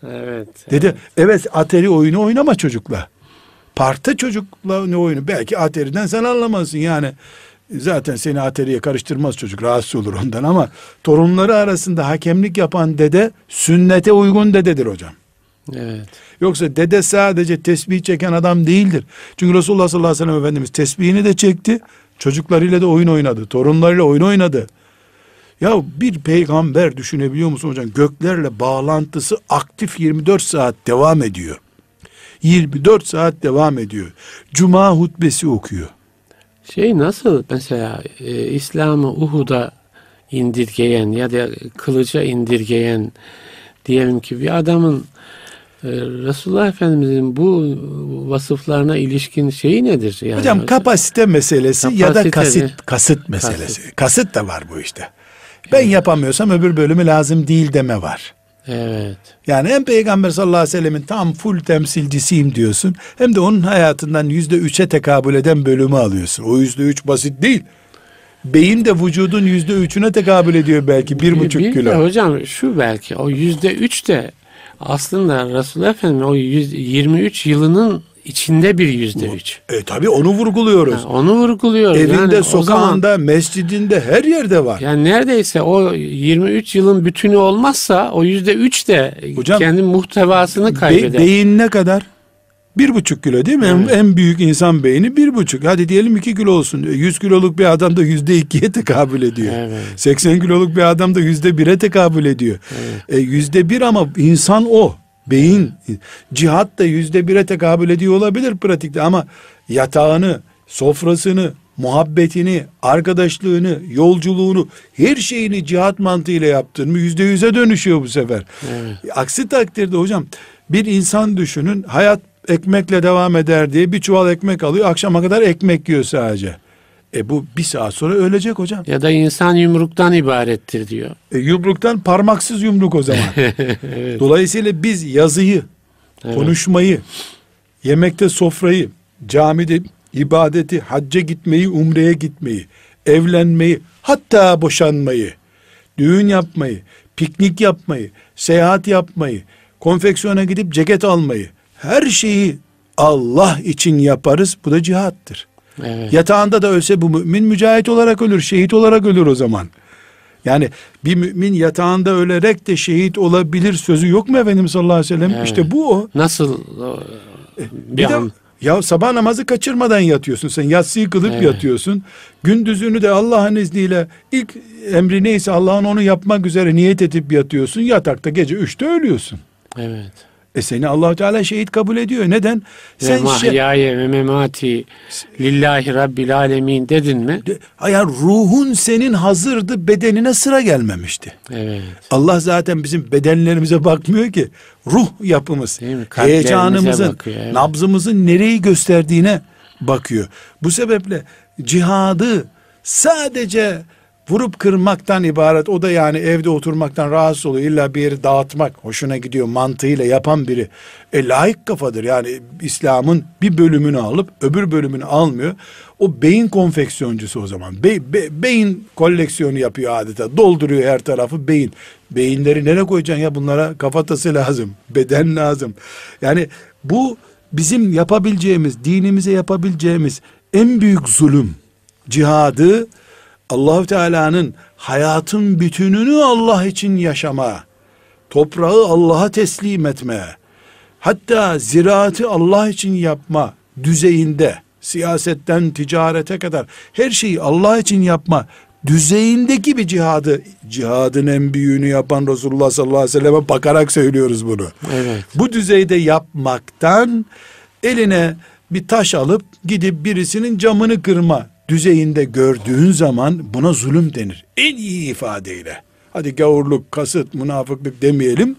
Evet. Dede evet ateri oyunu oynama çocukla. Parta çocukla ne oyunu? Belki ateriden sen anlamazsın yani. Zaten seni ateriye karıştırmaz çocuk rahatsız olur ondan ama torunları arasında hakemlik yapan dede sünnete uygun dededir hocam. Evet. Yoksa dede sadece tesbih çeken adam değildir. Çünkü Resulullah sallallahu aleyhi ve sellem Efendimiz tesbihini de çekti. Çocuklarıyla da oyun oynadı. Torunlarıyla oyun oynadı. Ya bir peygamber düşünebiliyor musun hocam? Göklerle bağlantısı aktif 24 saat devam ediyor. 24 saat devam ediyor. Cuma hutbesi okuyor. Şey nasıl mesela e, İslam'ı Uhud'a indirgeyen ya da kılıca indirgeyen diyelim ki bir adamın e, Resulullah Efendimizin bu vasıflarına ilişkin şeyi nedir? Yani hocam kapasite meselesi ya da Kapasite kasıt kasıt meselesi. Kasıt da var bu işte. Ben yapamıyorsam öbür bölümü lazım değil deme var. Evet. Yani hem Peygamber sallallahu aleyhi ve sellemin tam full temsilcisiyim diyorsun. Hem de onun hayatından yüzde üçe tekabül eden bölümü alıyorsun. O yüzde üç basit değil. Beyin de vücudun yüzde üçüne tekabül ediyor belki bir buçuk bir kilo. De hocam şu belki o yüzde üç de aslında Resulullah Efendimiz o yüz- 23 yılının içinde bir yüzde üç. E tabi onu vurguluyoruz. Yani onu vurguluyor. Evinde, yani o zaman- sokağında, mescidinde her yerde var. Yani neredeyse o 23 yılın bütünü olmazsa o yüzde üç de Hocam, kendi muhtevasını Be- kaybeder. beyin ne kadar? Bir buçuk kilo değil mi? En- Evet. En büyük insan beyni bir buçuk. Hadi diyelim iki kilo olsun. Yüz kiloluk bir adam da yüzde ikiye tekabül ediyor. Evet. 80 kiloluk bir adam da yüzde bire tekabül ediyor. E, Yüzde bir ama insan o. Beyin. Cihat da yüzde bire tekabül ediyor olabilir pratikte ama yatağını, sofrasını, muhabbetini, arkadaşlığını, yolculuğunu, her şeyini cihat mantığıyla yaptın mı yüzde yüze dönüşüyor bu sefer. Aksi takdirde hocam bir insan düşünün hayat ekmekle devam eder diye bir çuval ekmek alıyor akşama kadar ekmek yiyor sadece. E bu bir saat sonra ölecek hocam. Ya da insan yumruktan ibarettir diyor. E, yumruktan parmaksız yumruk o zaman. Dolayısıyla biz yazıyı, Evet. konuşmayı, yemekte sofrayı, camide ibadeti, hacca gitmeyi, umreye gitmeyi, evlenmeyi, hatta boşanmayı, düğün yapmayı, piknik yapmayı, seyahat yapmayı, konfeksiyona gidip ceket almayı, her şeyi Allah için yaparız. Bu da cihattır. Evet. Yatağında da ölse bu mümin mücahit olarak ölür, şehit olarak ölür o zaman. Yani bir mümin yatağında ölerek de şehit olabilir sözü yok mu Efendimiz sallallahu aleyhi ve sellem? Evet. İşte bu o. Nasıl o, bir, Bir de an ya sabah namazı kaçırmadan yatıyorsun sen. Yatsıyı kılıp Evet. yatıyorsun. Gündüzünü de Allah'ın izniyle ilk emri neyse Allah'ın onu yapmak üzere niyet edip yatıyorsun. Yatakta gece üçte ölüyorsun. evet. E seni allah Teala şehit kabul ediyor. Neden? Sen mahyaye ve memati lillahi rabbil alemin dedin mi? De- ya ruhun senin hazırdı bedenine sıra gelmemişti. Evet. Allah zaten bizim bedenlerimize bakmıyor ki. Ruh yapımız, heyecanımızın, bakıyor, evet. nabzımızın nereyi gösterdiğine bakıyor. Bu sebeple cihadı sadece vurup kırmaktan ibaret. O da yani evde oturmaktan rahatsız oluyor. İlla bir yeri dağıtmak hoşuna gidiyor mantığıyla yapan biri. E layık kafadır. Yani İslam'ın bir bölümünü alıp öbür bölümünü almıyor. O beyin konfeksiyoncusu o zaman. Be- be- beyin koleksiyonu yapıyor adeta. Dolduruyor her tarafı beyin. Beyinleri nereye koyacaksın ya bunlara kafatası lazım. Beden lazım. Yani bu bizim yapabileceğimiz, dinimize yapabileceğimiz en büyük zulüm. Cihadı Allahu Teala'nın hayatın bütününü Allah için yaşama, toprağı Allah'a teslim etme, hatta ziraatı Allah için yapma düzeyinde, siyasetten ticarete kadar her şeyi Allah için yapma düzeyindeki bir cihadı, cihadın en büyüğünü yapan Resulullah sallallahu aleyhi ve selleme bakarak söylüyoruz bunu. Evet. Bu düzeyde yapmaktan eline bir taş alıp gidip birisinin camını kırma düzeyinde gördüğün zaman buna zulüm denir. En iyi ifadeyle. Hadi gavurluk, kasıt, münafıklık demeyelim.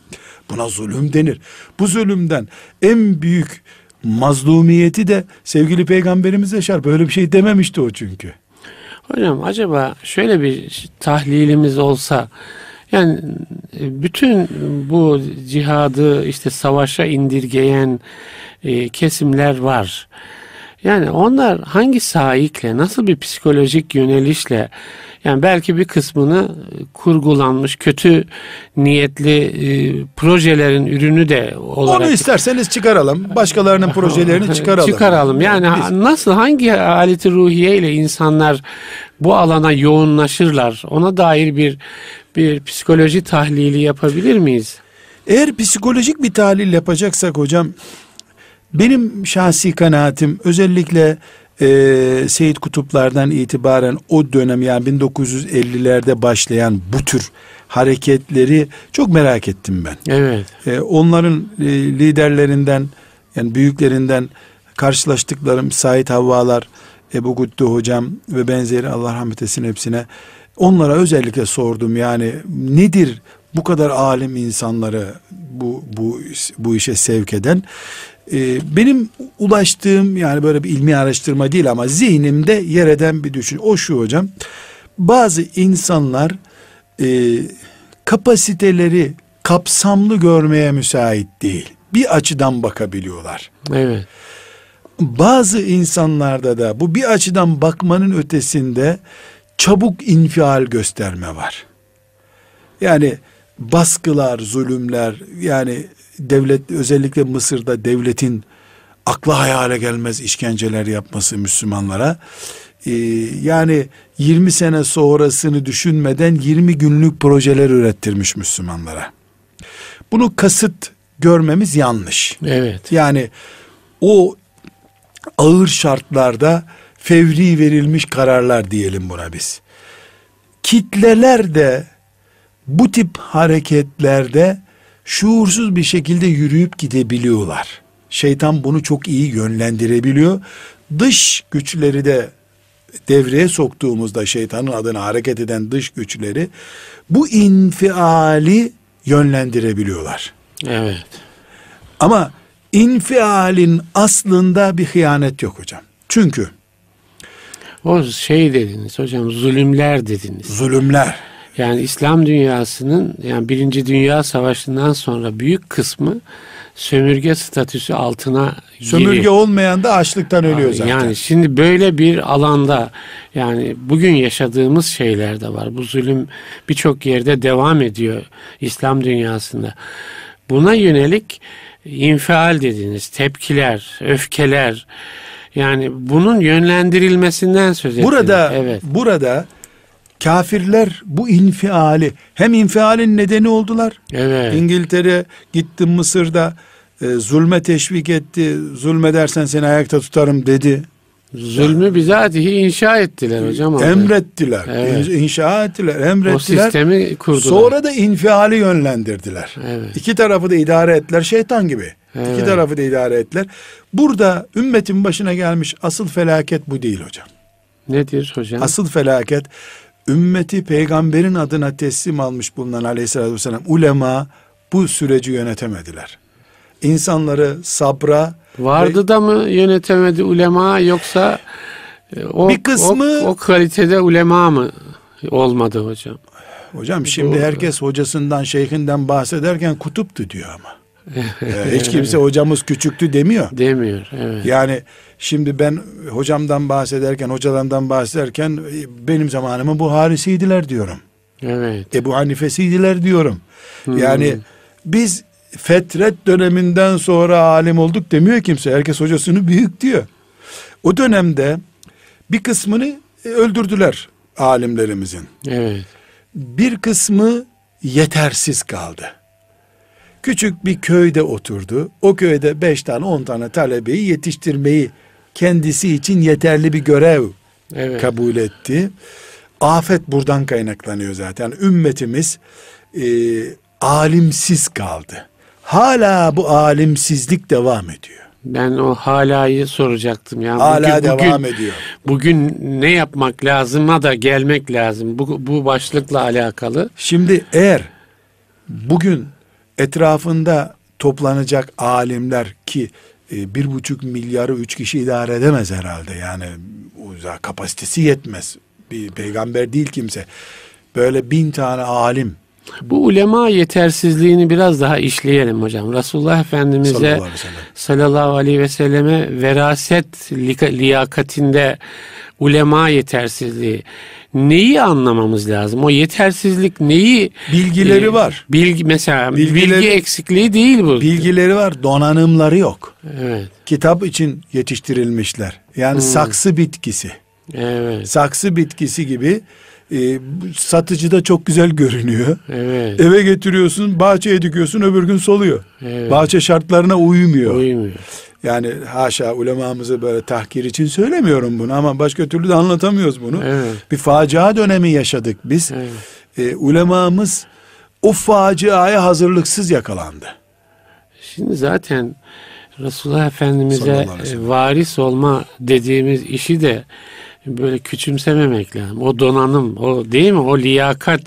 Buna zulüm denir. Bu zulümden en büyük mazlumiyeti de sevgili peygamberimiz yaşar. Böyle bir şey dememişti o çünkü. Hocam acaba şöyle bir tahlilimiz olsa yani e, bütün bu cihadı işte savaşa indirgeyen e, kesimler var. Yani onlar hangi sahikle, nasıl bir psikolojik yönelişle yani belki bir kısmını e, kurgulanmış kötü niyetli e, projelerin ürünü de olarak Onu isterseniz çıkaralım. Başkalarının projelerini çıkaralım. Çıkaralım. Yani Biz- nasıl hangi aleti ruhiye ile insanlar bu alana yoğunlaşırlar? Ona dair bir bir psikoloji tahlili yapabilir miyiz? Eğer psikolojik bir tahlil yapacaksak hocam benim şahsi kanaatim özellikle e, Seyit Kutuplardan itibaren o dönem yani 1950'lerde başlayan bu tür hareketleri çok merak ettim ben. Evet. E, onların e, liderlerinden yani büyüklerinden karşılaştıklarım Said Havvalar, Ebu Güttü hocam ve benzeri Allah rahmet etsin hepsine. Onlara özellikle sordum yani nedir bu kadar alim insanları bu bu bu işe sevk eden? E, benim ulaştığım yani böyle bir ilmi araştırma değil ama zihnimde yer eden bir düşün. O şu hocam. Bazı insanlar e, kapasiteleri kapsamlı görmeye müsait değil. Bir açıdan bakabiliyorlar. Evet. Bazı insanlarda da bu bir açıdan bakmanın ötesinde çabuk infial gösterme var. Yani baskılar, zulümler yani devlet özellikle Mısır'da devletin akla hayale gelmez işkenceler yapması Müslümanlara ee, yani 20 sene sonrasını düşünmeden 20 günlük projeler ürettirmiş Müslümanlara. Bunu kasıt görmemiz yanlış. Evet. Yani o ağır şartlarda fevri verilmiş kararlar diyelim buna biz. Kitleler de bu tip hareketlerde şuursuz bir şekilde yürüyüp gidebiliyorlar. Şeytan bunu çok iyi yönlendirebiliyor. Dış güçleri de devreye soktuğumuzda şeytanın adına hareket eden dış güçleri bu infiali yönlendirebiliyorlar. Evet. Ama infialin aslında bir hıyanet yok hocam. Çünkü O şey dediniz hocam zulümler dediniz. Zulümler. Yani İslam dünyasının yani Birinci Dünya Savaşı'ndan sonra büyük kısmı sömürge statüsü altına Sömürge giriyor. olmayan da açlıktan ölüyor zaten. Yani şimdi böyle bir alanda yani bugün yaşadığımız şeyler de var. Bu zulüm birçok yerde devam ediyor İslam dünyasında. Buna yönelik infial dediğiniz tepkiler, öfkeler yani bunun yönlendirilmesinden söz ettiniz. Burada evet. burada kafirler bu infiali hem infialin nedeni oldular. Evet. İngiltere gitti Mısır'da e, zulme teşvik etti. Zulmedersen seni ayakta tutarım dedi. Zulmü bizatihi inşa ettiler hocam. Emrettiler. Evet. İn- inşa ettiler. O Emrettiler. sistemi kurdular. Sonra da infiali yönlendirdiler. Evet. İki tarafı da idare ettiler şeytan gibi. İki Evet. tarafı da idare ettiler. Burada ümmetin başına gelmiş asıl felaket bu değil hocam. Nedir hocam? Asıl felaket ümmeti peygamberin adına teslim almış bulunan aleyhissalatü vesselam ulema bu süreci yönetemediler. İnsanları sabra Vardı da mı yönetemedi ulema yoksa e, o, Bir kısmı- o, o kalitede ulema mı olmadı hocam? hocam şimdi Doğru. herkes hocasından şeyhinden bahsederken kutuptu diyor ama. Ee, hiç kimse hocamız küçüktü demiyor. Demiyor. Evet. Yani şimdi ben hocamdan bahsederken, hocalarımdan bahsederken e, benim zamanımın bu harisiydiler diyorum. Evet. Ebu Hanifesiydiler diyorum. Hmm. Yani biz fetret döneminden sonra alim olduk demiyor kimse. Herkes hocasını büyük diyor. O dönemde bir kısmını e, öldürdüler alimlerimizin. Evet. Bir kısmı yetersiz kaldı. Küçük bir köyde oturdu. O köyde beş tane on tane talebeyi yetiştirmeyi kendisi için yeterli bir görev Evet. kabul etti. Afet buradan kaynaklanıyor zaten. Ümmetimiz e, alimsiz kaldı. Hala bu alimsizlik devam ediyor. Ben o halayı soracaktım. Yani Hala bugün, devam bugün, ediyor. bugün ne yapmak lazıma da gelmek lazım. Bu, bu başlıkla alakalı. Şimdi eğer bugün etrafında toplanacak alimler ki e, bir buçuk milyarı üç kişi idare edemez herhalde. Yani da kapasitesi yetmez. Bir peygamber değil kimse. Böyle bin tane alim. Bu ulema yetersizliğini biraz daha işleyelim hocam. Resulullah Efendimiz'e sallallahu aleyhi sallallahu aleyhi ve selleme veraset liyakatinde ulema yetersizliği neyi anlamamız lazım? O yetersizlik neyi? bilgileri e, var Bilgi mesela Bilgileri- bilgi eksikliği değil bu. bilgileri var donanımları yok Evet. kitap için yetiştirilmişler yani saksı bitkisi Evet. saksı bitkisi gibi e, satıcıda çok güzel görünüyor Evet. Eve getiriyorsun, bahçeye dikiyorsun, öbür gün soluyor. Evet. Bahçe şartlarına uymuyor. Uymuyor. Yani haşa ulemamızı böyle tahkir için söylemiyorum bunu ama başka türlü de anlatamıyoruz bunu. Evet. Bir facia dönemi yaşadık biz. Evet. Ee, ulemamız o faciaya hazırlıksız yakalandı. Şimdi zaten Resulullah Efendimiz'e e, varis olma dediğimiz işi de böyle küçümsememek lazım. O donanım, o değil mi? O liyakat,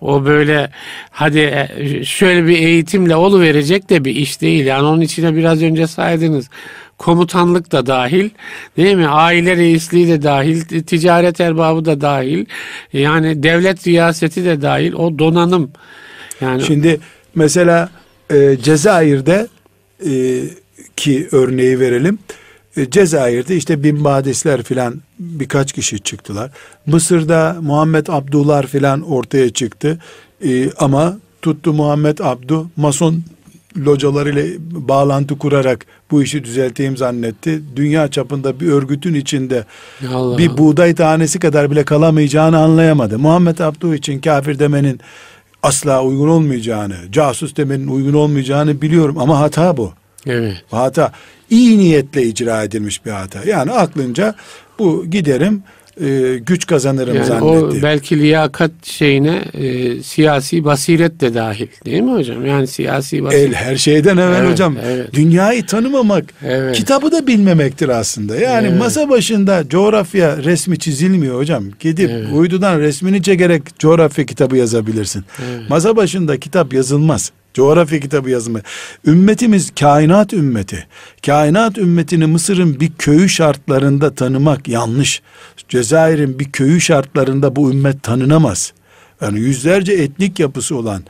o böyle hadi e, şöyle bir eğitimle olu verecek de bir iş değil. Yani onun içine biraz önce saydınız. Komutanlık da dahil, değil mi? Aile reisliği de dahil, ticaret erbabı da dahil. Yani devlet riyaseti de dahil. O donanım. Yani Şimdi mesela e, Cezayir'de e, ki örneği verelim. E, Cezayir'de işte bin badisler filan birkaç kişi çıktılar. Mısır'da Muhammed Abdullah filan ortaya çıktı. E, ama tuttu Muhammed Abdu mason localarıyla bağlantı kurarak bu işi düzelteyim zannetti. Dünya çapında bir örgütün içinde Allah bir buğday tanesi kadar bile kalamayacağını anlayamadı. Muhammed Abdu için kafir demenin asla uygun olmayacağını, casus demenin uygun olmayacağını biliyorum ama hata bu. Evet. Hata iyi niyetle icra edilmiş bir hata. Yani aklınca bu giderim e, güç kazanırım Yani zannetti. o belki liyakat şeyine e, siyasi basiret de dahil değil mi hocam? Yani siyasi basiret. El her şeyden evvel Evet, hocam. evet. Dünyayı tanımamak, Evet. kitabı da bilmemektir aslında. Yani Evet. masa başında coğrafya resmi çizilmiyor hocam. Gidip Evet. uydudan resmini çekerek coğrafya kitabı yazabilirsin. Evet. Masa başında kitap yazılmaz. Coğrafya kitabı yazımı. Ümmetimiz kainat ümmeti. Kainat ümmetini Mısır'ın bir köyü şartlarında tanımak yanlış. Cezayir'in bir köyü şartlarında bu ümmet tanınamaz. Yani yüzlerce etnik yapısı olan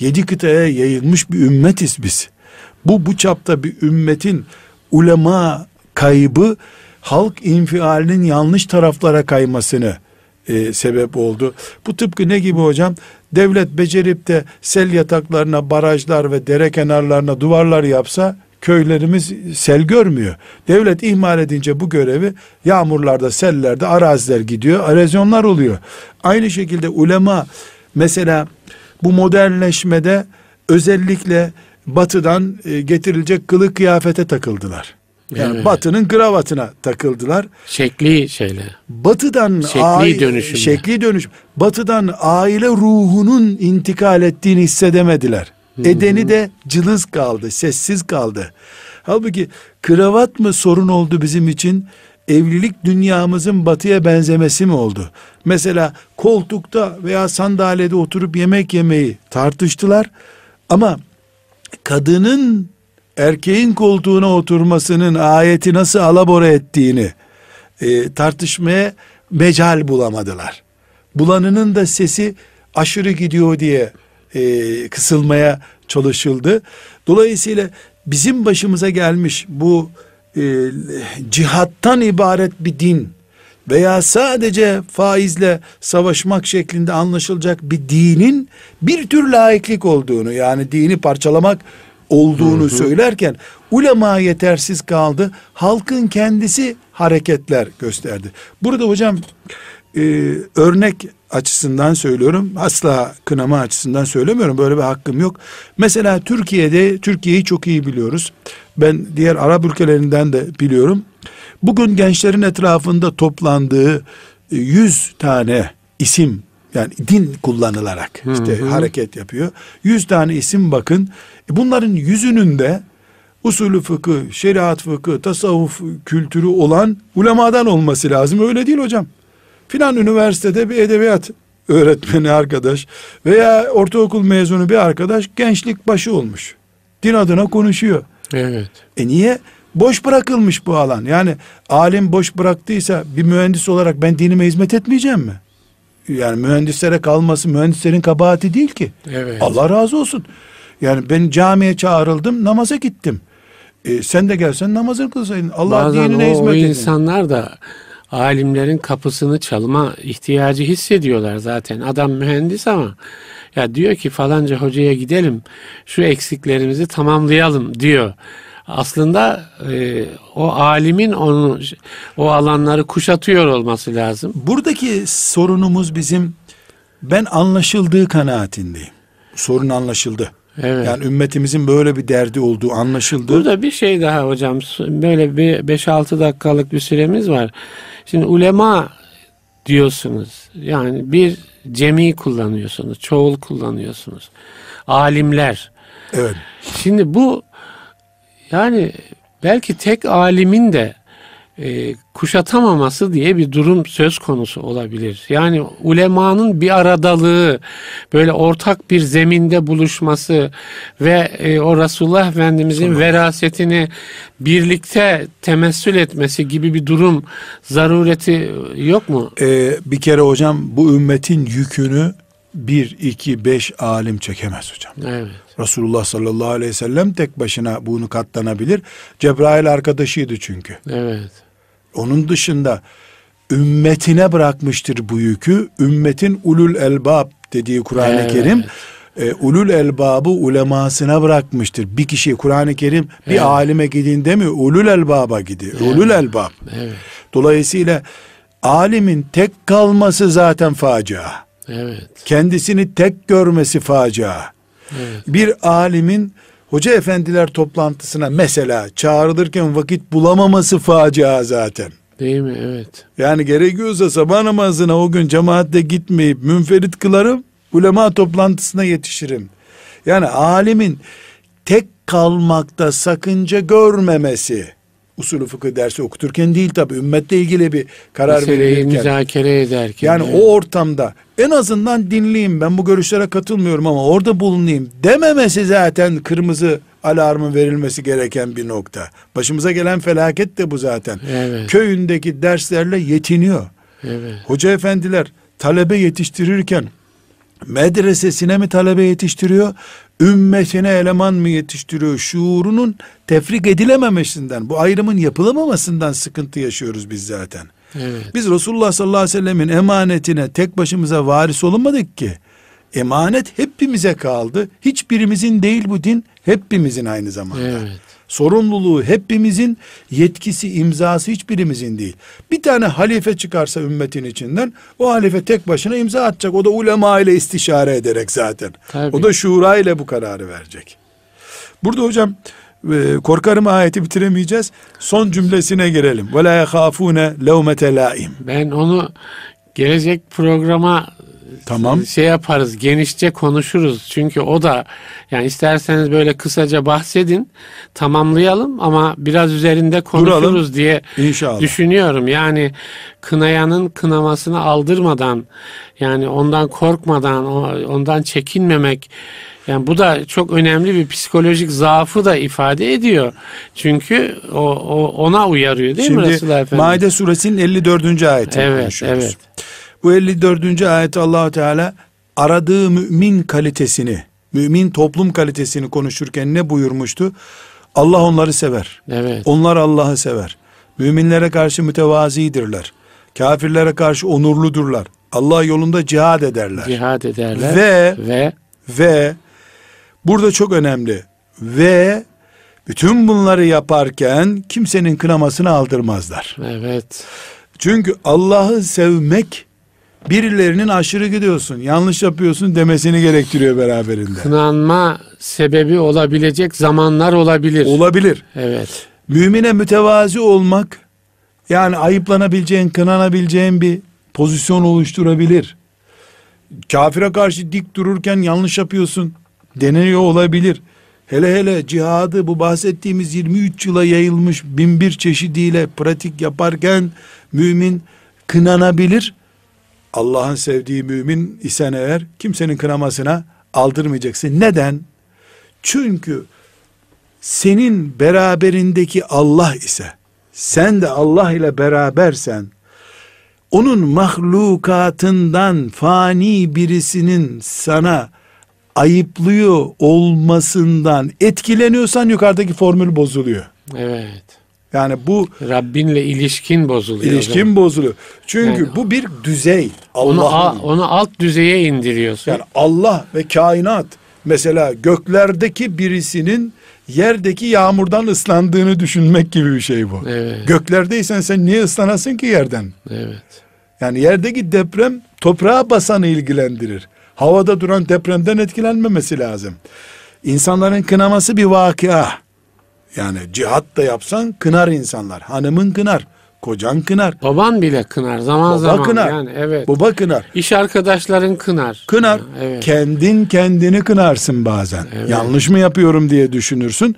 yedi kıtaya yayılmış bir ümmetiz biz. Bu bu çapta bir ümmetin ulema kaybı halk infialinin yanlış taraflara kaymasını e, sebep oldu. Bu tıpkı ne gibi hocam? Devlet becerip de sel yataklarına barajlar ve dere kenarlarına duvarlar yapsa köylerimiz sel görmüyor. Devlet ihmal edince bu görevi yağmurlarda, sellerde araziler gidiyor, erozyonlar oluyor. Aynı şekilde ulema mesela bu modernleşmede özellikle batıdan e, getirilecek kılık kıyafete takıldılar. Yani Evet. batının kravatına takıldılar. Şekli şeyler. Batıdan Şekli dönüşümde. şekli dönüşüm. Batıdan aile ruhunun intikal ettiğini hissedemediler. Edeni de cılız kaldı, sessiz kaldı. Halbuki kravat mı sorun oldu bizim için? Evlilik dünyamızın batıya benzemesi mi oldu? Mesela koltukta veya sandalyede oturup yemek yemeyi tartıştılar. Ama kadının erkeğin koltuğuna oturmasının ayeti nasıl alabora ettiğini e, tartışmaya mecal bulamadılar. Bulanının da sesi aşırı gidiyor diye e, kısılmaya çalışıldı. Dolayısıyla bizim başımıza gelmiş bu e, cihattan ibaret bir din veya sadece faizle savaşmak şeklinde anlaşılacak bir dinin bir tür laiklik olduğunu yani dini parçalamak olduğunu söylerken ulema yetersiz kaldı. Halkın kendisi hareketler gösterdi. Burada hocam e, örnek açısından söylüyorum. Asla kınama açısından söylemiyorum. Böyle bir hakkım yok. Mesela Türkiye'de Türkiye'yi çok iyi biliyoruz. Ben diğer Arap ülkelerinden de biliyorum. Bugün gençlerin etrafında toplandığı 100 tane isim yani din kullanılarak işte hareket yapıyor. 100 tane isim bakın. E bunların yüzünün de usulü fıkıh, şeriat fıkıh, tasavvuf kültürü olan ulemadan olması lazım. Öyle değil hocam. Filan üniversitede bir edebiyat öğretmeni arkadaş veya ortaokul mezunu bir arkadaş gençlik başı olmuş. Din adına konuşuyor. Evet. E niye? Boş bırakılmış bu alan. Yani alim boş bıraktıysa bir mühendis olarak ben dinime hizmet etmeyeceğim mi? Yani mühendislere kalması mühendislerin kabahati değil ki. Evet. Allah razı olsun. Yani ben camiye çağrıldım namaza gittim. E, sen de gelsen namazını kılsaydın. Allah Bazen dinine o, hizmet edin. insanlar da alimlerin kapısını çalma ihtiyacı hissediyorlar zaten. Adam mühendis ama ya diyor ki falanca hocaya gidelim şu eksiklerimizi tamamlayalım diyor. Aslında e, o alimin onu o alanları kuşatıyor olması lazım. Buradaki sorunumuz bizim ben anlaşıldığı kanaatindeyim. Sorun anlaşıldı. Evet. Yani ümmetimizin böyle bir derdi olduğu anlaşıldı. Burada bir şey daha hocam. Böyle bir 5-6 dakikalık bir süremiz var. Şimdi ulema diyorsunuz. Yani bir cemi kullanıyorsunuz. Çoğul kullanıyorsunuz. Alimler. Evet. Şimdi bu yani belki tek alimin de e, kuşatamaması diye bir durum söz konusu olabilir. Yani ulemanın bir aradalığı, böyle ortak bir zeminde buluşması ve e, o Resulullah Efendimizin verasetini birlikte temessül etmesi gibi bir durum zarureti yok mu? Ee, bir kere hocam bu ümmetin yükünü bir, iki, beş alim çekemez hocam. Evet. Resulullah sallallahu aleyhi ve sellem tek başına bunu katlanabilir. Cebrail arkadaşıydı çünkü. Evet. Onun dışında ümmetine bırakmıştır bu yükü. Ümmetin ulul elbab dediği Kur'an-ı Evet. Kerim e, ulul elbabı ulemasına bırakmıştır. Bir kişi Kur'an-ı Kerim bir Evet. alime gidin demiyor. Ulul elbaba gidiyor. Ulul elbab. Evet. Dolayısıyla alimin tek kalması zaten facia. Evet. Kendisini tek görmesi facia. Evet. Bir alimin hoca efendiler toplantısına mesela çağrılırken vakit bulamaması facia zaten. Değil mi? Evet. Yani gerekiyorsa sabah namazına o gün cemaatle gitmeyip münferit kılarım, ulema toplantısına yetişirim. Yani alimin tek kalmakta sakınca görmemesi usulü fıkıh dersi okuturken değil tabi ümmetle ilgili bir karar Meseleyi verirken. müzakere ederken. Yani evet. o ortamda en azından dinleyeyim ben bu görüşlere katılmıyorum ama orada bulunayım dememesi zaten kırmızı alarmın verilmesi gereken bir nokta. Başımıza gelen felaket de bu zaten. Evet. Köyündeki derslerle yetiniyor. Evet. Hoca efendiler talebe yetiştirirken medresesine mi talebe yetiştiriyor, ümmetine eleman mı yetiştiriyor? Şuurunun tefrik edilememesinden, bu ayrımın yapılamamasından sıkıntı yaşıyoruz biz zaten. Evet. Biz Resulullah sallallahu aleyhi ve sellemin emanetine tek başımıza varis olamadık ki. Emanet hepimize kaldı. Hiçbirimizin değil bu din, hepimizin aynı zamanda. Evet. Sorumluluğu hepimizin, yetkisi, imzası hiçbirimizin değil. Bir tane halife çıkarsa ümmetin içinden, o halife tek başına imza atacak. O da ulema ile istişare ederek zaten. Tabii. O da şura ile bu kararı verecek. Burada hocam e, korkarım ayeti bitiremeyeceğiz. Son cümlesine gelelim. Ve la yahafune levmete laim. Ben onu gelecek programa Tamam. şey yaparız, genişçe konuşuruz. Çünkü o da yani isterseniz böyle kısaca bahsedin, tamamlayalım ama biraz üzerinde konuşuruz Duralım. diye İnşallah. düşünüyorum. Yani kınayanın kınamasını aldırmadan yani ondan korkmadan, ondan çekinmemek yani bu da çok önemli bir psikolojik zaafı da ifade ediyor. Çünkü o, o ona uyarıyor değil mi Şimdi Resulullah Efendimiz? Maide suresinin 54. ayetini Evet, konuşuyoruz. evet. Bu 54. ayet allah Teala aradığı mümin kalitesini, mümin toplum kalitesini konuşurken ne buyurmuştu? Allah onları sever. Evet. Onlar Allah'ı sever. Müminlere karşı mütevazidirler. Kafirlere karşı onurludurlar. Allah yolunda cihad ederler. Cihad ederler. Ve ve ve burada çok önemli ve bütün bunları yaparken kimsenin kınamasını aldırmazlar. evet. Çünkü Allah'ı sevmek birilerinin aşırı gidiyorsun, yanlış yapıyorsun demesini gerektiriyor beraberinde. Kınanma sebebi olabilecek zamanlar olabilir. Olabilir. evet. Mümine mütevazi olmak yani ayıplanabileceğin, kınanabileceğin bir pozisyon oluşturabilir. Kafire karşı dik dururken yanlış yapıyorsun deneniyor olabilir. Hele hele cihadı bu bahsettiğimiz 23 yıla yayılmış bin bir çeşidiyle pratik yaparken mümin kınanabilir. Allah'ın sevdiği mümin isen eğer kimsenin kınamasına aldırmayacaksın. Neden? Çünkü senin beraberindeki Allah ise sen de Allah ile berabersen onun mahlukatından fani birisinin sana ayıplıyor olmasından etkileniyorsan yukarıdaki formül bozuluyor. Evet. Yani bu Rabbinle ilişkin bozuluyor. ilişkin bozuluyor. Çünkü Yani- bu bir düzey. Onu, a- onu alt düzeye indiriyorsun. Yani Allah ve kainat mesela göklerdeki birisinin yerdeki yağmurdan ıslandığını düşünmek gibi bir şey bu. Evet. Göklerdeysen sen niye ıslanasın ki yerden? evet. Yani yerdeki deprem toprağa basanı ilgilendirir. Havada duran depremden etkilenmemesi lazım. İnsanların kınaması bir vakia. Yani cihat da yapsan kınar insanlar. Hanımın kınar, kocan kınar, Baban bile kınar zaman baba zaman. kınar, Yani evet. baba kınar. İş arkadaşların kınar. Kınar. Evet. Kendin kendini kınarsın bazen. Evet. Yanlış mı yapıyorum diye düşünürsün.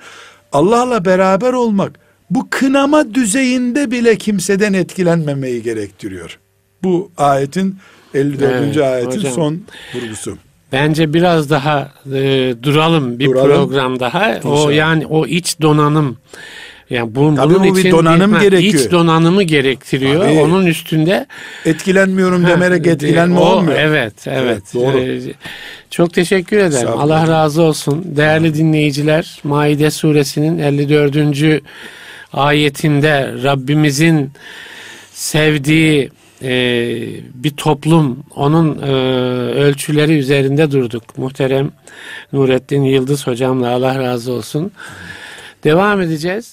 Allah'la beraber olmak bu kınama düzeyinde bile kimseden etkilenmemeyi gerektiriyor. Bu ayetin 54. Evet, ayetin hocam. son vurgusu. Bence biraz daha e, duralım bir Duralım. program daha. O yani o iç donanım yani bu, Tabii bunun bu bir için donanım ha, gerekiyor. İç donanımı gerektiriyor. Tabii. Onun üstünde Etkilenmiyorum demerek Ha, etkilenme o- olmuyor. Evet, evet. Evet, doğru. Ee, çok teşekkür ederim. Sağ Allah razı olsun. Değerli dinleyiciler, Maide suresinin 54. ayetinde Rabbimizin sevdiği e, bir toplum, onun e, ölçüleri üzerinde durduk. Muhterem Nurettin Yıldız hocamla Allah razı olsun. Devam edeceğiz.